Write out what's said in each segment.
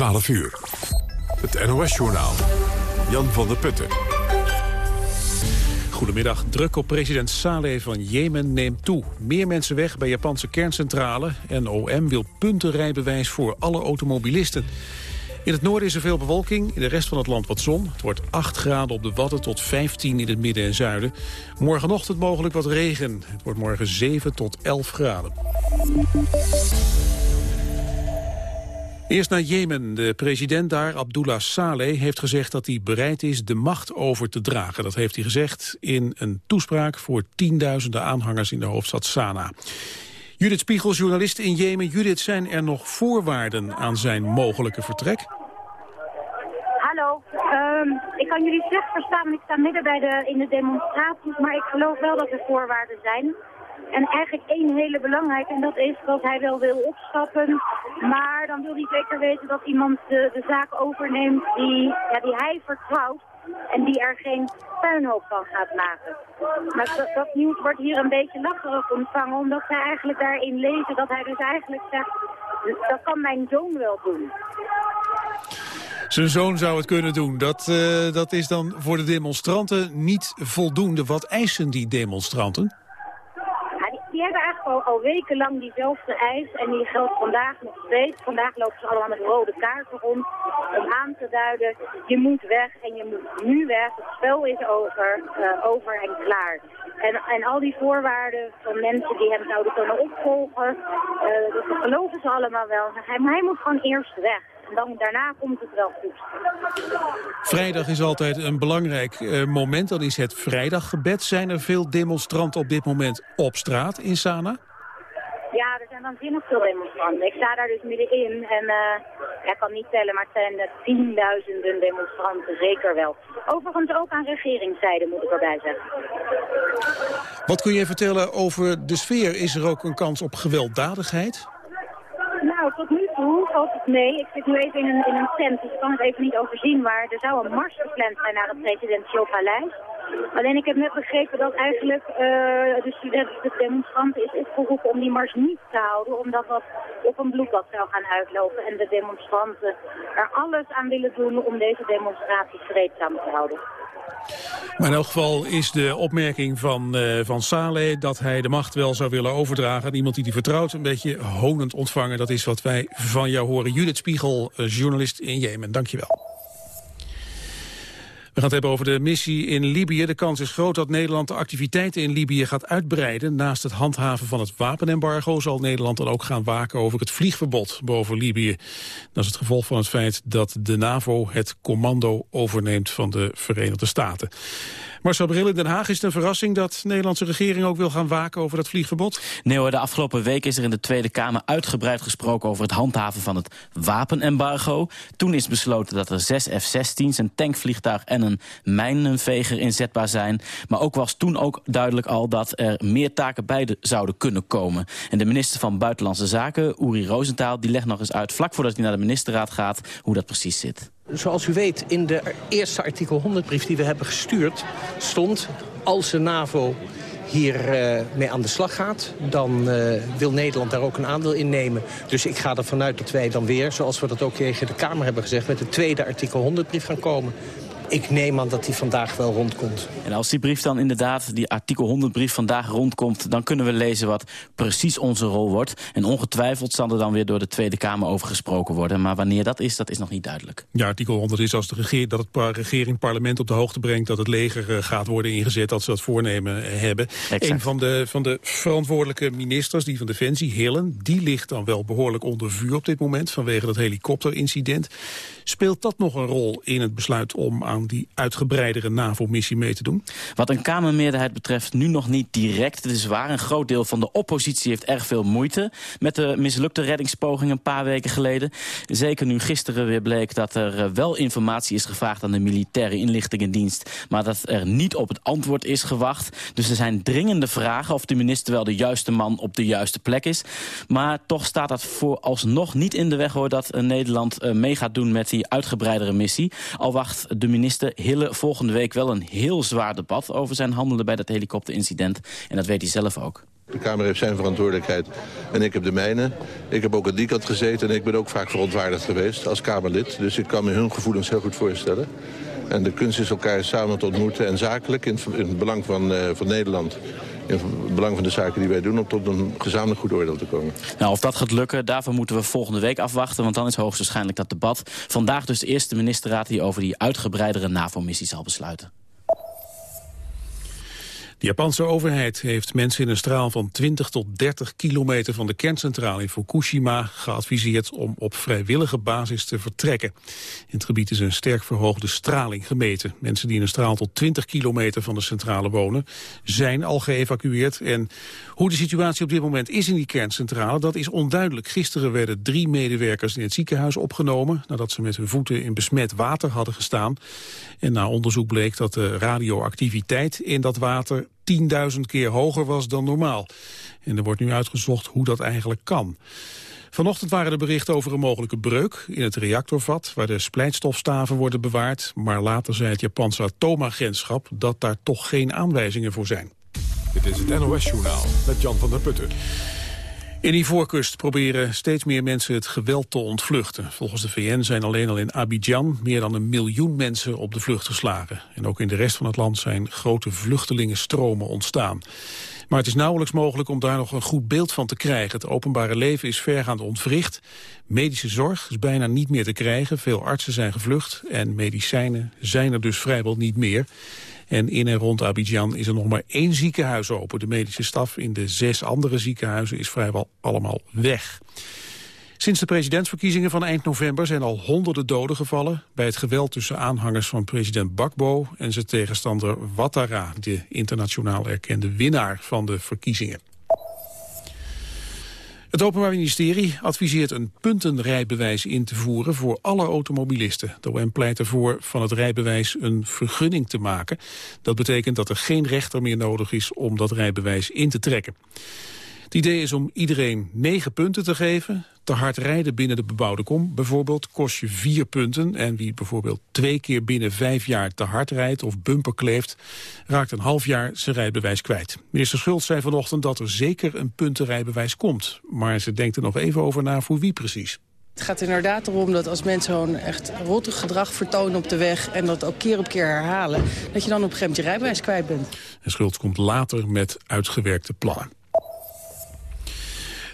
12 uur. Het NOS-journaal. Jan van der Putten. Goedemiddag. Druk op president Saleh van Jemen neemt toe. Meer mensen weg bij Japanse kerncentrale. En OM wil puntenrijbewijs voor alle automobilisten. In het noorden is er veel bewolking, in de rest van het land wat zon. Het wordt 8 graden op de Wadden tot 15 in het midden en zuiden. Morgenochtend mogelijk wat regen. Het wordt morgen 7 tot 11 graden. Eerst naar Jemen. De president daar, Abdullah Saleh, heeft gezegd dat hij bereid is de macht over te dragen. Dat heeft hij gezegd in een toespraak voor tienduizenden aanhangers in de hoofdstad Sanaa. Judith Spiegel, journalist in Jemen. Judith, zijn er nog voorwaarden aan zijn mogelijke vertrek? Hallo, um, ik kan jullie slecht verstaan. Ik sta midden bij de, in de demonstraties, maar ik geloof wel dat er voorwaarden zijn. En eigenlijk één hele belangrijke, en dat is dat hij wel wil opstappen. Maar dan wil hij zeker weten dat iemand de, de zaak overneemt die, ja, die hij vertrouwt. En die er geen puinhoop van gaat maken. Maar dat, dat, nieuws wordt hier een beetje lacherig ontvangen. Omdat zij eigenlijk daarin lezen dat hij dus eigenlijk zegt... dat kan mijn zoon wel doen. Zijn zoon zou het kunnen doen. Dat, uh, dat is dan voor de demonstranten niet voldoende. Wat eisen die demonstranten? Al, al wekenlang diezelfde eis en die geldt vandaag nog steeds. Vandaag lopen ze allemaal met rode kaarten rond om aan te duiden, je moet weg en je moet nu weg. Het spel is over, uh, over en klaar. En, en al die voorwaarden van mensen die hem zouden kunnen opvolgen, uh, dat geloven ze allemaal wel. Maar hij moet gewoon eerst weg. En dan, daarna komt het wel goed. Vrijdag is altijd een belangrijk uh, moment. Dan is het vrijdaggebed. Zijn er veel demonstranten op dit moment op straat in Sana? Ja, er zijn waanzinnig veel demonstranten. Ik sta daar dus middenin en uh, ik kan niet tellen, maar het zijn uh, tienduizenden demonstranten, zeker wel. Overigens ook aan regeringszijde, moet ik erbij zeggen. Wat kun je vertellen over de sfeer? Is er ook een kans op gewelddadigheid? Nou, tot nu toe valt mee. Ik zit nu even in een, tent, dus ik kan het even niet overzien. Maar er zou een mars gepland zijn naar het presidentieel paleis. Alleen ik heb net begrepen dat eigenlijk uh, de studenten, de demonstranten is opgeroepen om die mars niet te houden. Omdat dat op een bloedbad zou gaan uitlopen. En de demonstranten er alles aan willen doen om deze demonstratie vreedzaam te houden. Maar in elk geval is de opmerking van, uh, van Saleh dat hij de macht wel zou willen overdragen aan iemand die hij vertrouwt, een beetje honend ontvangen. Dat is wat wij van jou horen. Judith Spiegel, uh, journalist in Jemen. Dankjewel. We gaan het hebben over de missie in Libië. De kans is groot dat Nederland de activiteiten in Libië gaat uitbreiden. Naast het handhaven van het wapenembargo zal Nederland dan ook gaan waken over het vliegverbod boven Libië. Dat is het gevolg van het feit dat de NAVO het commando overneemt van de Verenigde Staten. Marcel Bril in Den Haag, is het een verrassing dat de Nederlandse regering ook wil gaan waken over dat vliegverbod? Nee hoor, de afgelopen week is er in de Tweede Kamer uitgebreid gesproken over het handhaven van het wapenembargo. Toen is besloten dat er zes F-16's, een tankvliegtuig en een mijnenveger inzetbaar zijn. Maar ook was toen ook duidelijk al dat er meer taken bij zouden kunnen komen. En de minister van Buitenlandse Zaken, Uri Rosenthal, die legt nog eens uit vlak voordat hij naar de ministerraad gaat hoe dat precies zit. Zoals u weet, in de eerste artikel 100-brief die we hebben gestuurd... stond, als de NAVO hier uh, mee aan de slag gaat... dan uh, wil Nederland daar ook een aandeel in nemen. Dus ik ga ervan uit dat wij dan weer, zoals we dat ook tegen de Kamer hebben gezegd... met de tweede artikel 100-brief gaan komen ik neem aan dat die vandaag wel rondkomt. En als die brief dan inderdaad, die artikel 100 brief vandaag rondkomt... dan kunnen we lezen wat precies onze rol wordt. En ongetwijfeld zal er dan weer door de Tweede Kamer over gesproken worden. Maar wanneer dat is, dat is nog niet duidelijk. Ja, artikel 100 is als de regering, dat het regering parlement op de hoogte brengt... dat het leger eh, gaat worden ingezet, dat ze dat voornemen eh, hebben. Exact. Een van de, van de verantwoordelijke ministers, die van Defensie, Hillen... die ligt dan wel behoorlijk onder vuur op dit moment... vanwege dat helikopterincident. Speelt dat nog een rol in het besluit om aan die uitgebreidere NAVO-missie mee te doen? Wat een Kamermeerderheid betreft nu nog niet direct. Het is waar, een groot deel van de oppositie heeft erg veel moeite... met de mislukte reddingspoging een paar weken geleden. Zeker nu gisteren weer bleek dat er eh, wel informatie is gevraagd... aan de militaire inlichtingendienst... maar dat er niet op het antwoord is gewacht. Dus er zijn dringende vragen of de minister wel de juiste man op de juiste plek is. Maar toch staat dat vooralsnog niet in de weg... hoor dat eh, Nederland eh, mee gaat doen met die uitgebreidere missie. Al wacht de minister Hille volgende week wel een heel zwaar debat over zijn handelen bij dat helikopterincident. En dat weet hij zelf ook. De Kamer heeft zijn verantwoordelijkheid en ik heb de mijne. Ik heb ook aan die kant gezeten en ik ben ook vaak verontwaardigd geweest als Kamerlid. Dus ik kan me hun gevoelens heel goed voorstellen. En de kunst is elkaar samen te ontmoeten en zakelijk in, het belang van, uh, van Nederland in het belang van de zaken die wij doen... om tot een gezamenlijk goed oordeel te komen. Nou, of dat gaat lukken, daarvoor moeten we volgende week afwachten... want dan is hoogstwaarschijnlijk dat debat. Vandaag dus de eerste ministerraad die over die uitgebreidere NAVO-missie zal besluiten. De Japanse overheid heeft mensen in een straal van 20 tot 30 kilometer van de kerncentrale in Fukushima geadviseerd om op vrijwillige basis te vertrekken. In het gebied is een sterk verhoogde straling gemeten. Mensen die in een straal tot 20 kilometer van de centrale wonen zijn al geëvacueerd. En hoe de situatie op dit moment is in die kerncentrale, dat is onduidelijk. Gisteren werden drie medewerkers in het ziekenhuis opgenomen nadat ze met hun voeten in besmet water hadden gestaan. En na onderzoek bleek dat de radioactiviteit in dat water 10.000 keer hoger was dan normaal. En er wordt nu uitgezocht hoe dat eigenlijk kan. Vanochtend waren er berichten over een mogelijke breuk in het reactorvat... waar de splijtstofstaven worden bewaard. Maar later zei het Japanse atoomagentschap dat daar toch geen aanwijzingen voor zijn. Dit is het NOS-journaal met Jan van der Putten. In die voorkust proberen steeds meer mensen het geweld te ontvluchten. Volgens de VN zijn alleen al in Abidjan meer dan een miljoen mensen op de vlucht geslagen. En ook in de rest van het land zijn grote vluchtelingenstromen ontstaan. Maar het is nauwelijks mogelijk om daar nog een goed beeld van te krijgen. Het openbare leven is vergaand ontwricht. Medische zorg is bijna niet meer te krijgen. Veel artsen zijn gevlucht en medicijnen zijn er dus vrijwel niet meer. En in en rond Abidjan is er nog maar één ziekenhuis open. De medische staf in de zes andere ziekenhuizen is vrijwel allemaal weg. Sinds de presidentsverkiezingen van eind november zijn al honderden doden gevallen... bij het geweld tussen aanhangers van president Bakbo en zijn tegenstander Ouattara... de internationaal erkende winnaar van de verkiezingen. Het Openbaar Ministerie adviseert een puntenrijbewijs in te voeren voor alle automobilisten. De OM pleit ervoor van het rijbewijs een vergunning te maken. Dat betekent dat er geen rechter meer nodig is om dat rijbewijs in te trekken. Het idee is om iedereen negen punten te geven. Te hard rijden binnen de bebouwde kom bijvoorbeeld kost je vier punten. En wie bijvoorbeeld twee keer binnen vijf jaar te hard rijdt of bumper kleeft... raakt een half jaar zijn rijbewijs kwijt. Minister Schultz zei vanochtend dat er zeker een puntenrijbewijs komt. Maar ze denkt er nog even over na voor wie precies. Het gaat inderdaad erom dat als mensen gewoon echt rottig gedrag vertonen op de weg... en dat ook keer op keer herhalen, dat je dan op een gegeven moment je rijbewijs kwijt bent. En Schultz komt later met uitgewerkte plannen.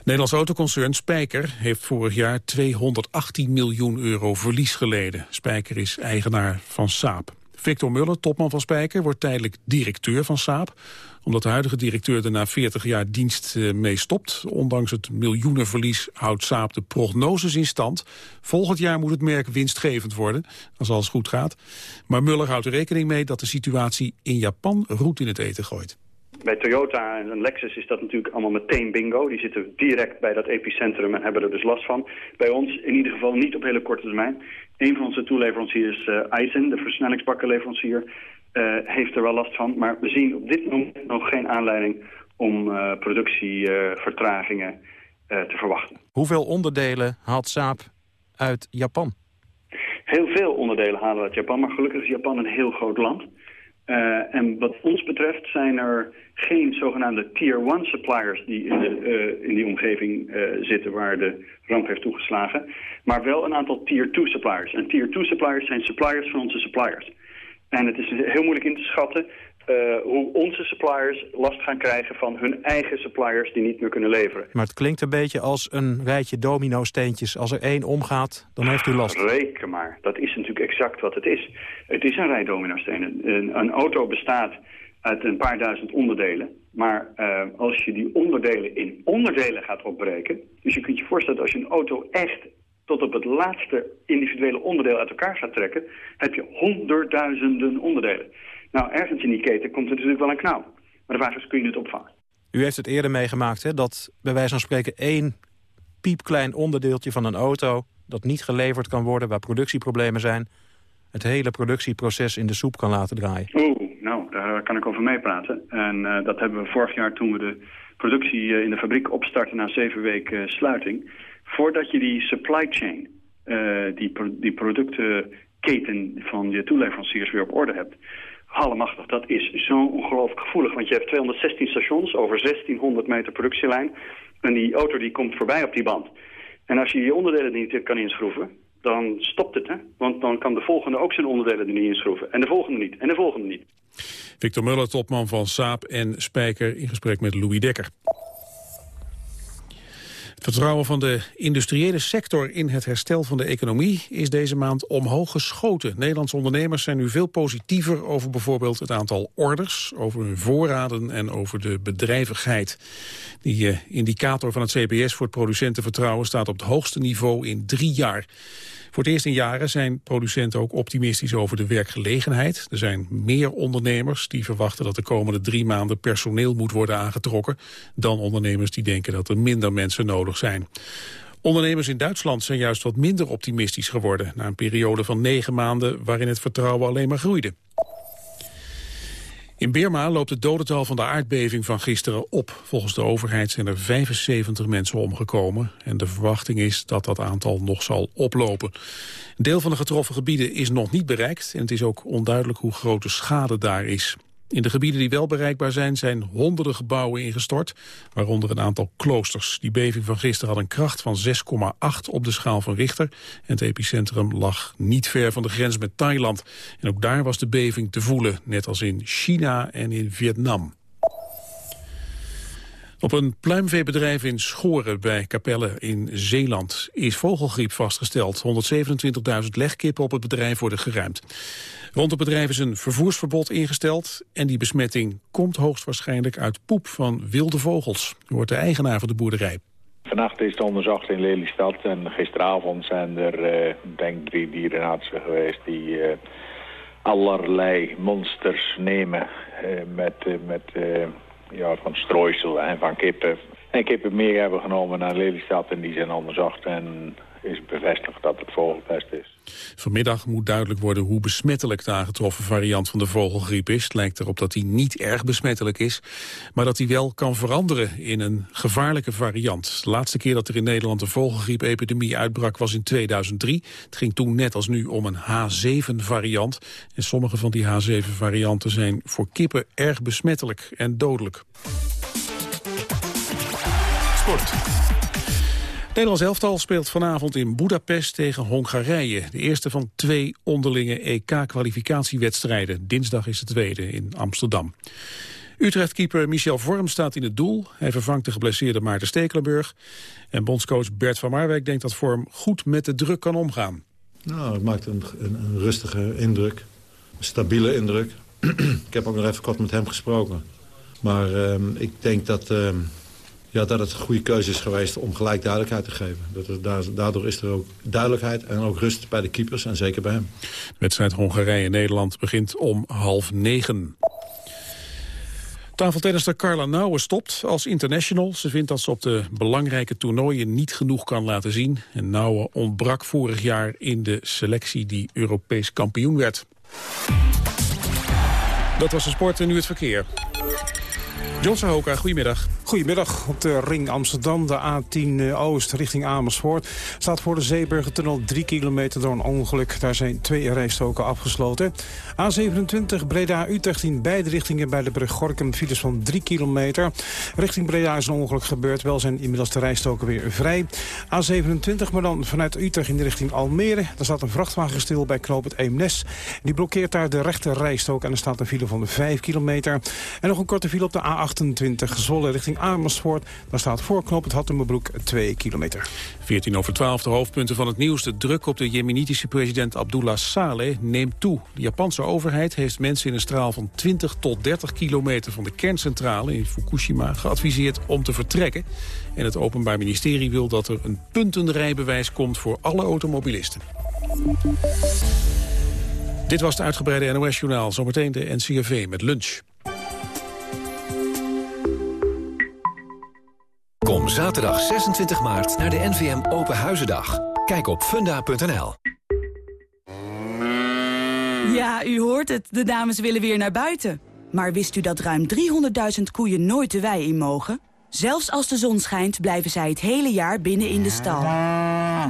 Nederlands autoconcern Spijker heeft vorig jaar 218 miljoen euro verlies geleden. Spijker is eigenaar van Saab. Victor Muller, topman van Spijker, wordt tijdelijk directeur van Saab. Omdat de huidige directeur er na 40 jaar dienst eh, mee stopt. Ondanks het miljoenenverlies houdt Saab de prognoses in stand. Volgend jaar moet het merk winstgevend worden, als alles goed gaat. Maar Muller houdt er rekening mee dat de situatie in Japan roet in het eten gooit. Bij Toyota en Lexus is dat natuurlijk allemaal meteen bingo. Die zitten direct bij dat epicentrum en hebben er dus last van. Bij ons in ieder geval niet op hele korte termijn. Een van onze toeleveranciers, uh, Eisen, de versnellingsbakkenleverancier, uh, heeft er wel last van. Maar we zien op dit moment nog geen aanleiding om uh, productievertragingen te verwachten. Hoeveel onderdelen haalt Saab uit Japan? Heel veel onderdelen halen uit Japan, maar gelukkig is Japan een heel groot land. Uh, en wat ons betreft zijn er geen zogenaamde tier 1 suppliers die in, de, uh, in die omgeving uh, zitten waar de ramp heeft toegeslagen. Maar wel een aantal tier 2 suppliers. En tier 2 suppliers zijn suppliers van onze suppliers. En het is heel moeilijk in te schatten hoe onze suppliers last gaan krijgen van hun eigen suppliers die niet meer kunnen leveren. Maar het klinkt een beetje als een rijtje domino-steentjes. Als er één omgaat, dan heeft u last. Reken maar. Dat is natuurlijk exact wat het is. Het is een rij domino-stenen. Een, een, auto bestaat uit een paar duizend onderdelen. Maar uh, als je die onderdelen in onderdelen gaat opbreken... dus je kunt je voorstellen dat als je een auto echt tot op het laatste individuele onderdeel uit elkaar gaat trekken... heb je honderdduizenden onderdelen. Nou, ergens in die keten komt er natuurlijk wel een knauw. Maar de vraag is, kun je het opvangen? U heeft het eerder meegemaakt, hè, dat bij wijze van spreken één piepklein onderdeeltje van een auto... dat niet geleverd kan worden, waar productieproblemen zijn... het hele productieproces in de soep kan laten draaien. Oeh, nou, daar kan ik over meepraten. En uh, dat hebben we vorig jaar toen we de productie uh, in de fabriek opstarten... na zeven weken uh, sluiting. Voordat je die supply chain, die, die productenketen van je toeleveranciers weer op orde hebt Hallemachtig, dat is zo ongelooflijk gevoelig. Want je hebt 216 stations over 1600 meter productielijn. En die auto die komt voorbij op die band. En als je je onderdelen niet kan inschroeven, dan stopt het. Hè? Want dan kan de volgende ook zijn onderdelen er niet inschroeven. En de volgende niet. En de volgende niet. Victor Muller, topman van Saab en Spijker in gesprek met Louis Dekker. Vertrouwen van de industriële sector in het herstel van de economie is deze maand omhoog geschoten. Nederlandse ondernemers zijn nu veel positiever over bijvoorbeeld het aantal orders, over hun voorraden en over de bedrijvigheid. Die uh, indicator van het CBS voor het producentenvertrouwen staat op het hoogste niveau in drie jaar. Voor het eerst in jaren zijn producenten ook optimistisch over de werkgelegenheid. Er zijn meer ondernemers die verwachten dat de komende drie maanden personeel moet worden aangetrokken... dan ondernemers die denken dat er minder mensen nodig zijn. Ondernemers in Duitsland zijn juist wat minder optimistisch geworden... na een periode van negen maanden waarin het vertrouwen alleen maar groeide. In Birma loopt het dodental van de aardbeving van gisteren op. Volgens de overheid zijn er 75 mensen omgekomen. En de verwachting is dat dat aantal nog zal oplopen. Een deel van de getroffen gebieden is nog niet bereikt. En het is ook onduidelijk hoe groot de schade daar is. In de gebieden die wel bereikbaar zijn, zijn honderden gebouwen ingestort, waaronder een aantal kloosters. Die beving van gisteren had een kracht van 6,8 op de schaal van Richter. En het epicentrum lag niet ver van de grens met Thailand. En ook daar was de beving te voelen, net als in China en in Vietnam. Op een pluimveebedrijf in Schoren bij Capelle in Zeeland is vogelgriep vastgesteld. 127.000 legkippen op het bedrijf worden geruimd. Rond het bedrijf is een vervoersverbod ingesteld en die besmetting komt hoogstwaarschijnlijk uit poep van wilde vogels. U wordt de eigenaar van de boerderij. Vannacht is het onderzocht in Lelystad en gisteravond zijn er uh, denk drie dierenartsen geweest die uh, allerlei monsters nemen uh, met, met ja, van strooisel en van kippen. En kippen meer hebben genomen naar Lelystad en die zijn onderzocht en is bevestigd dat het vogelpest is. Vanmiddag moet duidelijk worden hoe besmettelijk de aangetroffen variant van de vogelgriep is. Het lijkt erop dat hij niet erg besmettelijk is, maar dat hij wel kan veranderen in een gevaarlijke variant. De laatste keer dat er in Nederland een vogelgriepepidemie uitbrak was in 2003. Het ging toen net als nu om een H7-variant. En sommige van die H7-varianten zijn voor kippen erg besmettelijk en dodelijk. Sport. Nederlands elftal speelt vanavond in Budapest tegen Hongarije. De eerste van twee onderlinge EK-kwalificatiewedstrijden. Dinsdag is de tweede in Amsterdam. Utrecht-keeper Michel Vorm staat in het doel. Hij vervangt de geblesseerde Maarten Stekelenburg. En bondscoach Bert van Marwijk denkt dat Vorm goed met de druk kan omgaan. Nou, het maakt een, een, rustige indruk. Een stabiele indruk. ik heb ook nog even kort met hem gesproken. Maar uh, ik denk dat... Uh, dat het een goede keuze is geweest om gelijk duidelijkheid te geven. Dat daardoor is er ook duidelijkheid en ook rust bij de keepers en zeker bij hem. De wedstrijd Hongarije-Nederland begint om half negen. Tafeltennister Carla Nouwen stopt als international. Ze vindt dat ze op de belangrijke toernooien niet genoeg kan laten zien. En Nouwen ontbrak vorig jaar in de selectie die Europees kampioen werd. Dat was de sport en nu het verkeer. Johnson Hoka, goedemiddag. Goedemiddag. Op de ring Amsterdam, de A10 eh, Oost richting Amersfoort... staat voor de Zeeburgertunnel 3 kilometer door een ongeluk. Daar zijn twee rijstoken afgesloten. A27 Breda-Utrecht in beide richtingen bij de brug Gorkum files van 3 kilometer. Richting Breda is een ongeluk gebeurd. Wel zijn inmiddels de rijstoken weer vrij. A27, maar dan vanuit Utrecht in de richting Almere. Daar staat een vrachtwagen stil bij knoop het Eemnes. Die blokkeert daar de rechte rijstok en er staat een file van 5 kilometer. En nog een korte file op de A28 Zwolle richting Amersfoort. Daar staat voor knoop het Hattemerbroek 2 kilometer. 14 over 12, de hoofdpunten van het nieuws. De druk op de jemenitische president Abdullah Saleh neemt toe. De Japanse overheid heeft mensen in een straal van 20 tot 30 kilometer van de kerncentrale in Fukushima geadviseerd om te vertrekken. En het Openbaar Ministerie wil dat er een puntenrijbewijs komt voor alle automobilisten. Dit was het uitgebreide NOS-journaal. Zometeen de NCRV met lunch. Kom zaterdag 26 maart naar de NVM Open Huizendag. Kijk op funda.nl. Ja, u hoort het. De dames willen weer naar buiten. Maar wist u dat ruim 300.000 koeien nooit de wei in mogen? Zelfs als de zon schijnt, blijven zij het hele jaar binnen in de stal.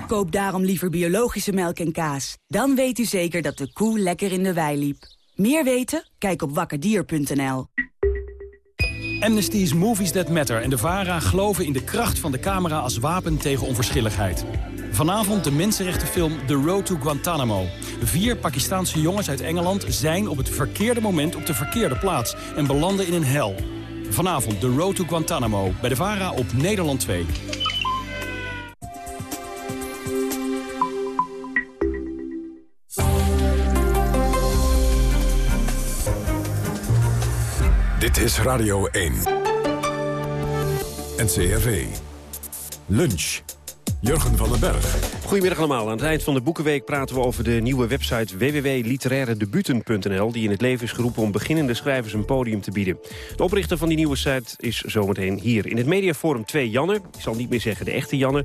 Koop daarom liever biologische melk en kaas. Dan weet u zeker dat de koe lekker in de wei liep. Meer weten? Kijk op wakkerdier.nl. Amnesty's Movies That Matter en de VARA geloven in de kracht van de camera als wapen tegen onverschilligheid. Vanavond de mensenrechtenfilm The Road to Guantanamo. Vier Pakistaanse jongens uit Engeland zijn op het verkeerde moment op de verkeerde plaats en belanden in een hel. Vanavond The Road to Guantanamo bij de VARA op Nederland 2. Is Radio 1. NCRV. Lunch. Jurgen van den Berg. Goedemiddag allemaal. Aan het eind van de Boekenweek praten we over de nieuwe website www.literairedebuten.nl... die in het leven is geroepen om beginnende schrijvers een podium te bieden. De oprichter van die nieuwe site is zometeen hier. In het mediaforum 2 Janne. Ik zal niet meer zeggen de echte Janne.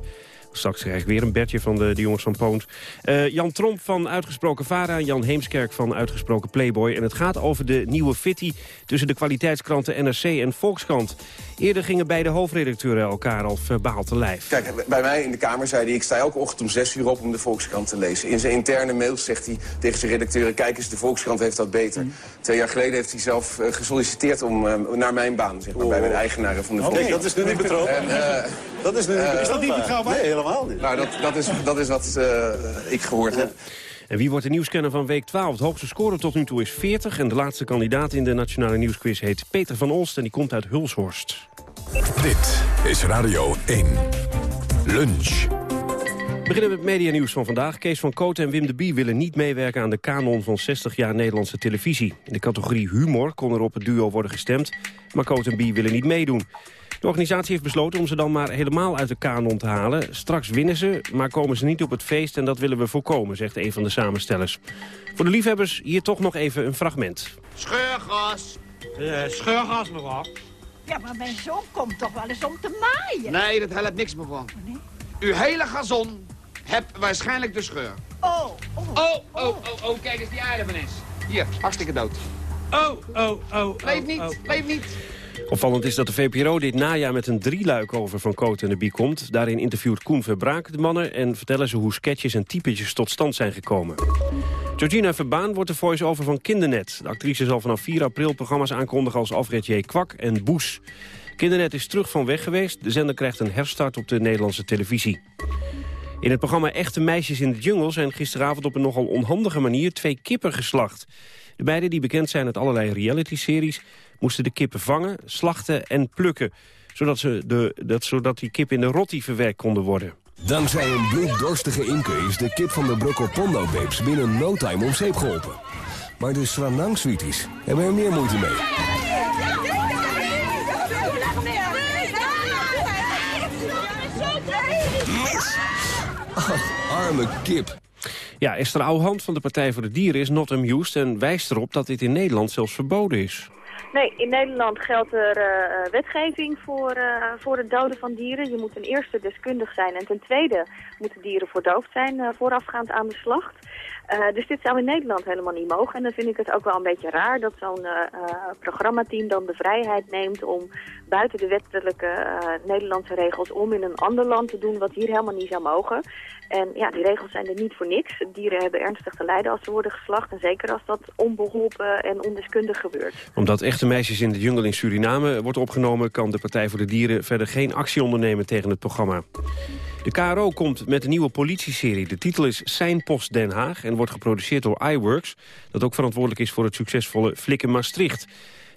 Straks krijg ik weer een Bertje van de, de jongens van Poont. Uh, Jan Tromp van Uitgesproken Vara, Jan Heemskerk van Uitgesproken Playboy. En het gaat over de nieuwe fitty tussen de kwaliteitskranten NRC en Volkskrant. Eerder gingen beide hoofdredacteuren elkaar al verbaal te lijf. Kijk, bij mij in de Kamer zei hij... ik sta elke ochtend om zes uur op om de Volkskrant te lezen. In zijn interne mails zegt hij tegen zijn redacteuren... kijk eens, de Volkskrant heeft dat beter. Mm. Twee jaar geleden heeft hij zelf uh, gesolliciteerd om, uh, naar mijn baan... Zeg maar, oh. bij de eigenaren van de okay, Volkskrant. dat is nu niet betrouwbaar. dat is nu niet betrouwbaar. Is dat niet betrouwbaar? Nee, helemaal niet. Nou, dat, dat, is, dat is wat ik gehoord heb. En wie wordt de nieuwscanner van week 12? De hoogste score tot nu toe is 40. En de laatste kandidaat in de Nationale Nieuwsquiz heet Peter van Olst. En die komt uit Hulshorst. Dit is Radio 1. Lunch. We beginnen met media nieuws van vandaag. Kees van Kooten en Wim de Bie willen niet meewerken aan de kanon van 60 jaar Nederlandse televisie. In de categorie humor kon er op het duo worden gestemd, maar Kooten en Bie willen niet meedoen. De organisatie heeft besloten om ze dan maar helemaal uit de kanon te halen. Straks winnen ze, maar komen ze niet op het feest en dat willen we voorkomen, zegt een van de samenstellers. Voor de liefhebbers hier toch nog even een fragment. Scheurgas. Uh, scheurgas mevrouw. Ja, maar mijn zoon komt toch wel eens om te maaien? Nee, dat helpt niks mevrouw. Oh, nee? Uw hele gazon hebt waarschijnlijk de scheur. Oh, oh, oh, oh, oh, oh, kijk eens die aarde van is. Hier, hartstikke dood. Oh, oh, oh, Leef niet, leef niet. Opvallend is dat de VPRO dit najaar met een drieluik over Van Koot en de Bie komt. Daarin interviewt Koen Verbraak de mannen en vertellen ze hoe sketches en typetjes tot stand zijn gekomen. Georgina Verbaan wordt de voice-over van Kindernet. De actrice zal vanaf 4 april programma's aankondigen als Alfred J. Kwak en Boes. Kindernet is terug van weg geweest. De zender krijgt een herstart op de Nederlandse televisie. In het programma Echte Meisjes in de Jungle zijn gisteravond op een nogal onhandige manier twee kippen geslacht. De beiden, die bekend zijn uit allerlei reality-series... moesten de kippen vangen, slachten en plukken... zodat, ze de, dat, zodat die kippen in de rotti verwerkt konden worden. Dankzij een bloeddorstige imker is de kip van de Broccopondo Babes binnen no time om zeep geholpen. Maar de Swanang Sweeties hebben er meer moeite mee. Ach, arme kip. Ja, Esther Ouwehand van de Partij voor de Dieren is not amused... en wijst erop dat dit in Nederland zelfs verboden is. Nee, in Nederland geldt er uh, wetgeving voor, uh, voor het doden van dieren. Je moet ten eerste deskundig zijn en ten tweede moeten dieren verdoofd zijn uh, voorafgaand aan de slacht. Uh, dus dit zou in Nederland helemaal niet mogen. En dan vind ik het ook wel een beetje raar dat zo'n uh, programmateam dan de vrijheid neemt om buiten de wettelijke Nederlandse regels om in een ander land te doen wat hier helemaal niet zou mogen. En ja, die regels zijn er niet voor niks. Dieren hebben ernstig te lijden als ze worden geslacht. En zeker als dat onbeholpen en ondeskundig gebeurt. Omdat echte meisjes in de jungle in Suriname wordt opgenomen... kan de Partij voor de Dieren verder geen actie ondernemen tegen het programma. De KRO komt met een nieuwe politieserie. De titel is Zijn Post Den Haag en wordt geproduceerd door iWorks... dat ook verantwoordelijk is voor het succesvolle Flikken Maastricht.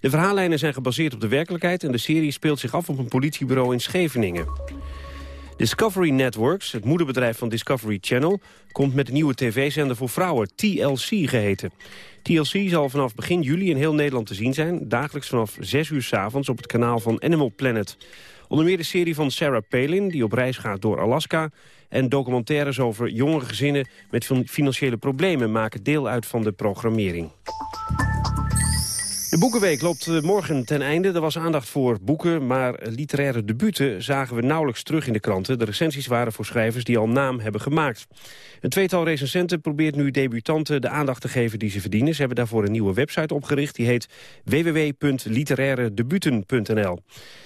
De verhaallijnen zijn gebaseerd op de werkelijkheid... en de serie speelt zich af op een politiebureau in Scheveningen. Discovery Networks, het moederbedrijf van Discovery Channel... komt met een nieuwe tv-zender voor vrouwen, TLC geheten. TLC zal vanaf begin juli in heel Nederland te zien zijn... dagelijks vanaf 6 uur s avonds op het kanaal van Animal Planet. Onder meer de serie van Sarah Palin, die op reis gaat door Alaska... en documentaires over jonge gezinnen met financiële problemen... maken deel uit van de programmering. De Boekenweek loopt eh, morgen ten einde. Er was aandacht voor boeken, maar literaire debuten zagen we nauwelijks terug in de kranten. De recensies waren voor schrijvers die al naam hebben gemaakt. Een tweetal recensenten probeert nu debutanten de aandacht te geven die ze verdienen. Ze hebben daarvoor een nieuwe website opgericht. Die heet www.literairedebuten.nl.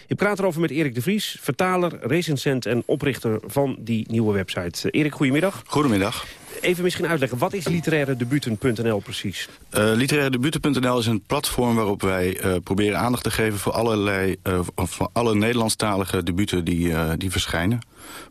Ik praat erover met Erik de Vries, vertaler, recensent en oprichter van die nieuwe website. Erik, goedemiddag. Goedemiddag. Even misschien uitleggen, wat is literairedebuten.nl precies? Uh, is een platform waarop wij uh, proberen aandacht te geven... voor allerlei, uh, voor alle Nederlandstalige debuten die, die verschijnen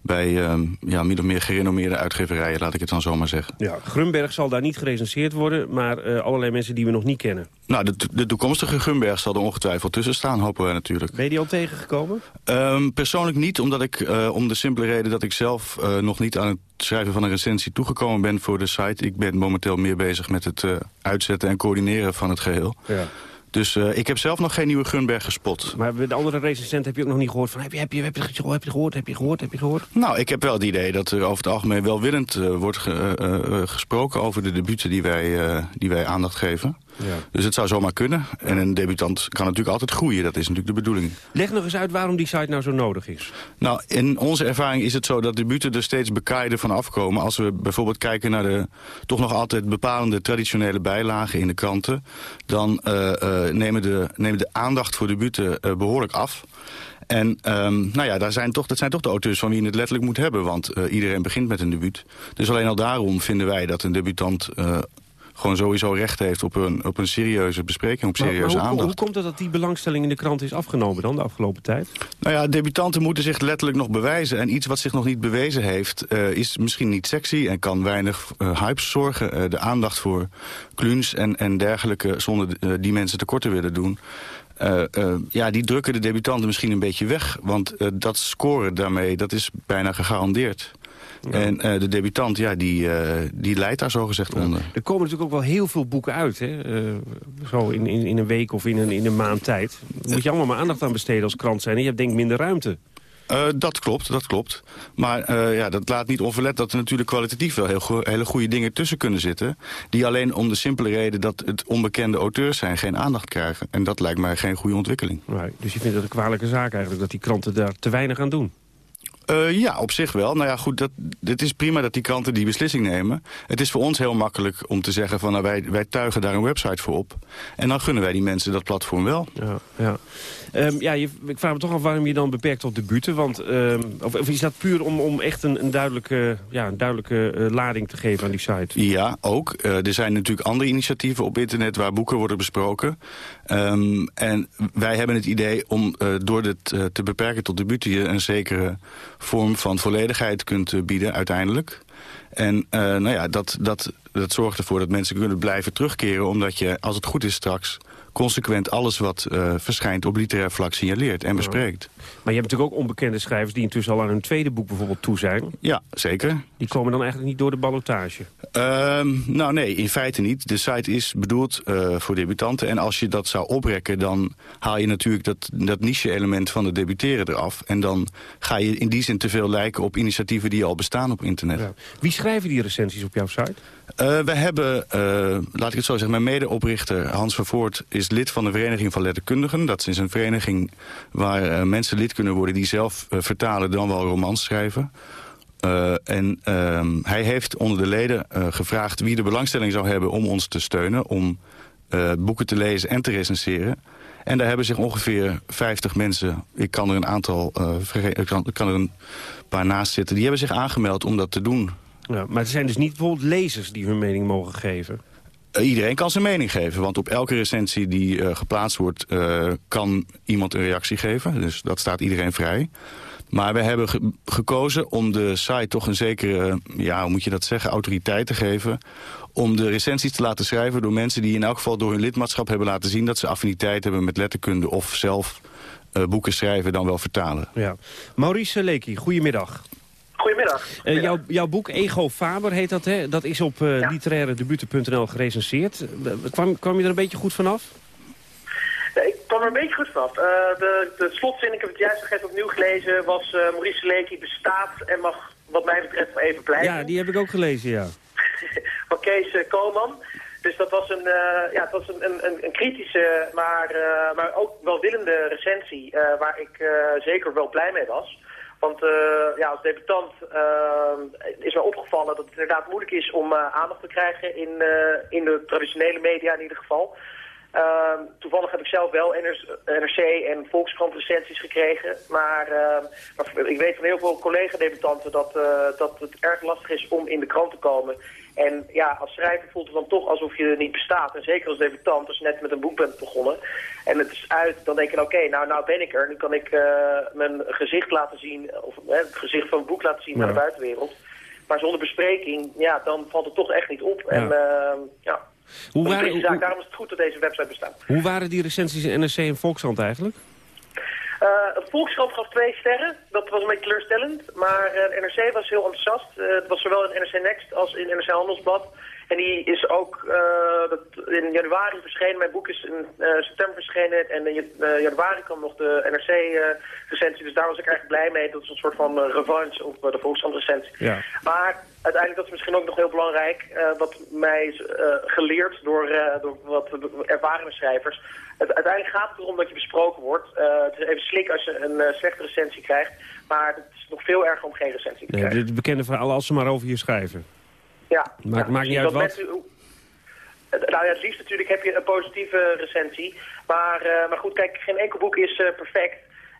bij uh, ja, min of meer gerenommeerde uitgeverijen, laat ik het dan zomaar zeggen. Ja, Grunberg zal daar niet gerecenseerd worden, maar uh, allerlei mensen die we nog niet kennen. Nou, de, de toekomstige Grunberg zal er ongetwijfeld tussen staan, hopen wij natuurlijk. Ben je die al tegengekomen? Um, persoonlijk niet, omdat ik, uh, om de simpele reden dat ik zelf uh, nog niet aan het schrijven van een recensie toegekomen ben voor de site. Ik ben momenteel meer bezig met het uitzetten en coördineren van het geheel. Ja. Dus uh, ik heb zelf nog geen nieuwe Gunberg gespot. Maar de andere recensent heb je ook nog niet gehoord van... heb je, heb je, heb je, heb je gehoord, heb je gehoord, heb je gehoord? Nou, ik heb wel het idee dat er over het algemeen welwillend uh, wordt ge, uh, gesproken... over de debuten die wij, die wij aandacht geven. Ja. Dus het zou zomaar kunnen. En een debutant kan natuurlijk altijd groeien. Dat is natuurlijk de bedoeling. Leg nog eens uit waarom die site nou zo nodig is. Nou, in onze ervaring is het zo dat debuten er steeds bekaaide van afkomen. Als we bijvoorbeeld kijken naar de toch nog altijd bepalende traditionele bijlagen in de kranten... dan uh, uh, nemen, de, nemen de aandacht voor debuten uh, behoorlijk af. En um, nou ja, daar zijn toch, dat zijn toch de auteurs van wie je het letterlijk moet hebben. Want uh, iedereen begint met een debuut. Dus alleen al daarom vinden wij dat een debutant uh, gewoon sowieso recht heeft op een, op een serieuze bespreking, op serieuze maar, maar hoe, aandacht. Hoe komt het dat die belangstelling in de krant is afgenomen dan de afgelopen tijd? Nou ja, debutanten moeten zich letterlijk nog bewijzen. En iets wat zich nog niet bewezen heeft, uh, is misschien niet sexy en kan weinig uh, hypes zorgen. Uh, de aandacht voor kluns en, en dergelijke, zonder die mensen tekort te willen doen. Uh, uh, ja, die drukken de debutanten misschien een beetje weg. Want uh, dat scoren daarmee, dat is bijna gegarandeerd. Ja. En uh, de debutant, ja, die, uh, die leidt daar zogezegd ja. onder. Er komen natuurlijk ook wel heel veel boeken uit, hè? Uh, zo in, in, in een week of in een, in een maand tijd. Daar moet je allemaal maar aandacht aan besteden als krant zijn. En je hebt denk ik minder ruimte. Uh, dat klopt, dat klopt. Maar uh, ja, dat laat niet onverlet dat er natuurlijk kwalitatief wel heel go hele goede dingen tussen kunnen zitten. Die alleen om de simpele reden dat het onbekende auteurs zijn geen aandacht krijgen. En dat lijkt mij geen goede ontwikkeling. Dus je vindt het een kwalijke zaak eigenlijk dat die kranten daar te weinig aan doen? Uh, ja, op zich wel. Nou ja, goed, dat, het is prima dat die kranten die beslissing nemen. Het is voor ons heel makkelijk om te zeggen van... Nou, wij, wij tuigen daar een website voor op. En dan gunnen wij die mensen dat platform wel. Ja, ja. Um, ja je, ik vraag me toch af waarom je dan beperkt tot debuten. Want, um, of, of is dat puur om, om echt een, een duidelijke, ja, een duidelijke uh, lading te geven aan die site? Ja, ook. Uh, er zijn natuurlijk andere initiatieven op internet waar boeken worden besproken. Um, en wij hebben het idee om uh, door dit te beperken tot debuten... je een zekere vorm van volledigheid kunt bieden uiteindelijk. En nou ja, dat, dat, dat zorgt ervoor dat mensen kunnen blijven terugkeren... omdat je, als het goed is straks, consequent alles wat uh, verschijnt op literair vlak signaleert en bespreekt. Maar je hebt natuurlijk ook onbekende schrijvers die intussen al aan hun tweede boek bijvoorbeeld toe zijn. Ja, zeker. Die komen dan eigenlijk niet door de ballotage? Uh, nou nee, in feite niet. De site is bedoeld uh, voor debutanten. En als je dat zou oprekken, dan haal je natuurlijk dat, dat niche-element van het debuteren eraf. En dan ga je in die zin te veel lijken op initiatieven die al bestaan op internet. Ja. Wie schrijven die recensies op jouw site? Uh, we hebben, uh, laat ik het zo zeggen, mijn medeoprichter Hans Vervoort is lid van de Vereniging van Letterkundigen. Dat is een vereniging waar uh, mensen lid kunnen worden die zelf vertalen dan wel romans schrijven. En uh, hij heeft onder de leden gevraagd wie de belangstelling zou hebben om ons te steunen, om boeken te lezen en te recenseren. En daar hebben zich ongeveer 50 mensen, ik kan er een aantal, ik kan er een paar naast zitten, die hebben zich aangemeld om dat te doen. Ja, maar er zijn dus niet bijvoorbeeld lezers die hun mening mogen geven? Uh, iedereen kan zijn mening geven, want op elke recensie die uh, geplaatst wordt... Uh, kan iemand een reactie geven, dus dat staat iedereen vrij. Maar we hebben ge gekozen om de site toch een zekere, ja, hoe moet je dat zeggen, autoriteit te geven... om de recensies te laten schrijven door mensen die in elk geval door hun lidmaatschap hebben laten zien... dat ze affiniteit hebben met letterkunde of zelf boeken schrijven dan wel vertalen. Ja. Maurice Leekie, goedemiddag. Goedemiddag. Uh, jouw, jouw boek Ego Faber heet dat, hè? Dat is op uh, ja. literairedebuten.nl gerecenseerd. Uh, kwam, kwam je er een beetje goed vanaf? Nee, ik kwam er een beetje goed vanaf. de, de slotzin, ik heb het juist nog even opnieuw gelezen, was Maurice Leekie bestaat en mag wat mij betreft even blijven. Ja, die heb ik ook gelezen, ja. van Kees Koolman. Dus dat was een, uh, ja, het was een, een, een kritische, maar, uh, maar ook welwillende recensie, uh, waar ik zeker wel blij mee was. Want uh, ja, als debutant uh, is mij opgevallen dat het inderdaad moeilijk is om uh, aandacht te krijgen in, in de traditionele media in ieder geval. Ehm, toevallig heb ik zelf wel NRC en Volkskrant recensies gekregen. Maar, ik weet van heel veel collega-debutanten dat, eh, dat het erg lastig is om in de krant te komen. En ja, als schrijver voelt het dan toch alsof je niet bestaat. En zeker als debutant, als je net met een boek bent begonnen. En het is uit, dan denk je, oké, nou, nou ben ik er. Nu kan ik eh, mijn gezicht laten zien, of het gezicht van het boek laten zien naar de buitenwereld. Maar zonder bespreking, ja, dan valt het toch echt niet op. En ehm, ja, Hoe waren, daarom is het goed dat deze website bestaat. hoe waren die recensies in NRC en Volkskrant eigenlijk? Uh, het Volkskrant gaf twee sterren. Dat was een beetje teleurstellend. Maar uh, NRC was heel enthousiast. Uh, het was zowel in NRC Next als in NRC Handelsblad. En die is ook dat in januari verschenen. Mijn boek is in september verschenen. En in januari kwam nog de NRC-recensie. dus daar was ik eigenlijk blij mee. Dat is een soort van revanche op de Volkskrant-recensie. Ja. Maar uiteindelijk, dat is misschien ook nog heel belangrijk... wat mij is geleerd door, door wat ervaren schrijvers... Het, uiteindelijk gaat het erom dat je besproken wordt. Uh, het is even slik als je een uh, slechte recensie krijgt. Maar het is nog veel erger om geen recensie te Nee, krijgen. de bekende verhaal als ze maar over je schrijven. Ja. Maakt, ja, maakt niet dus uit wat. mensen- nou ja, het liefst natuurlijk heb je een positieve recensie. Maar, uh, maar goed, kijk, geen enkel boek is uh, perfect.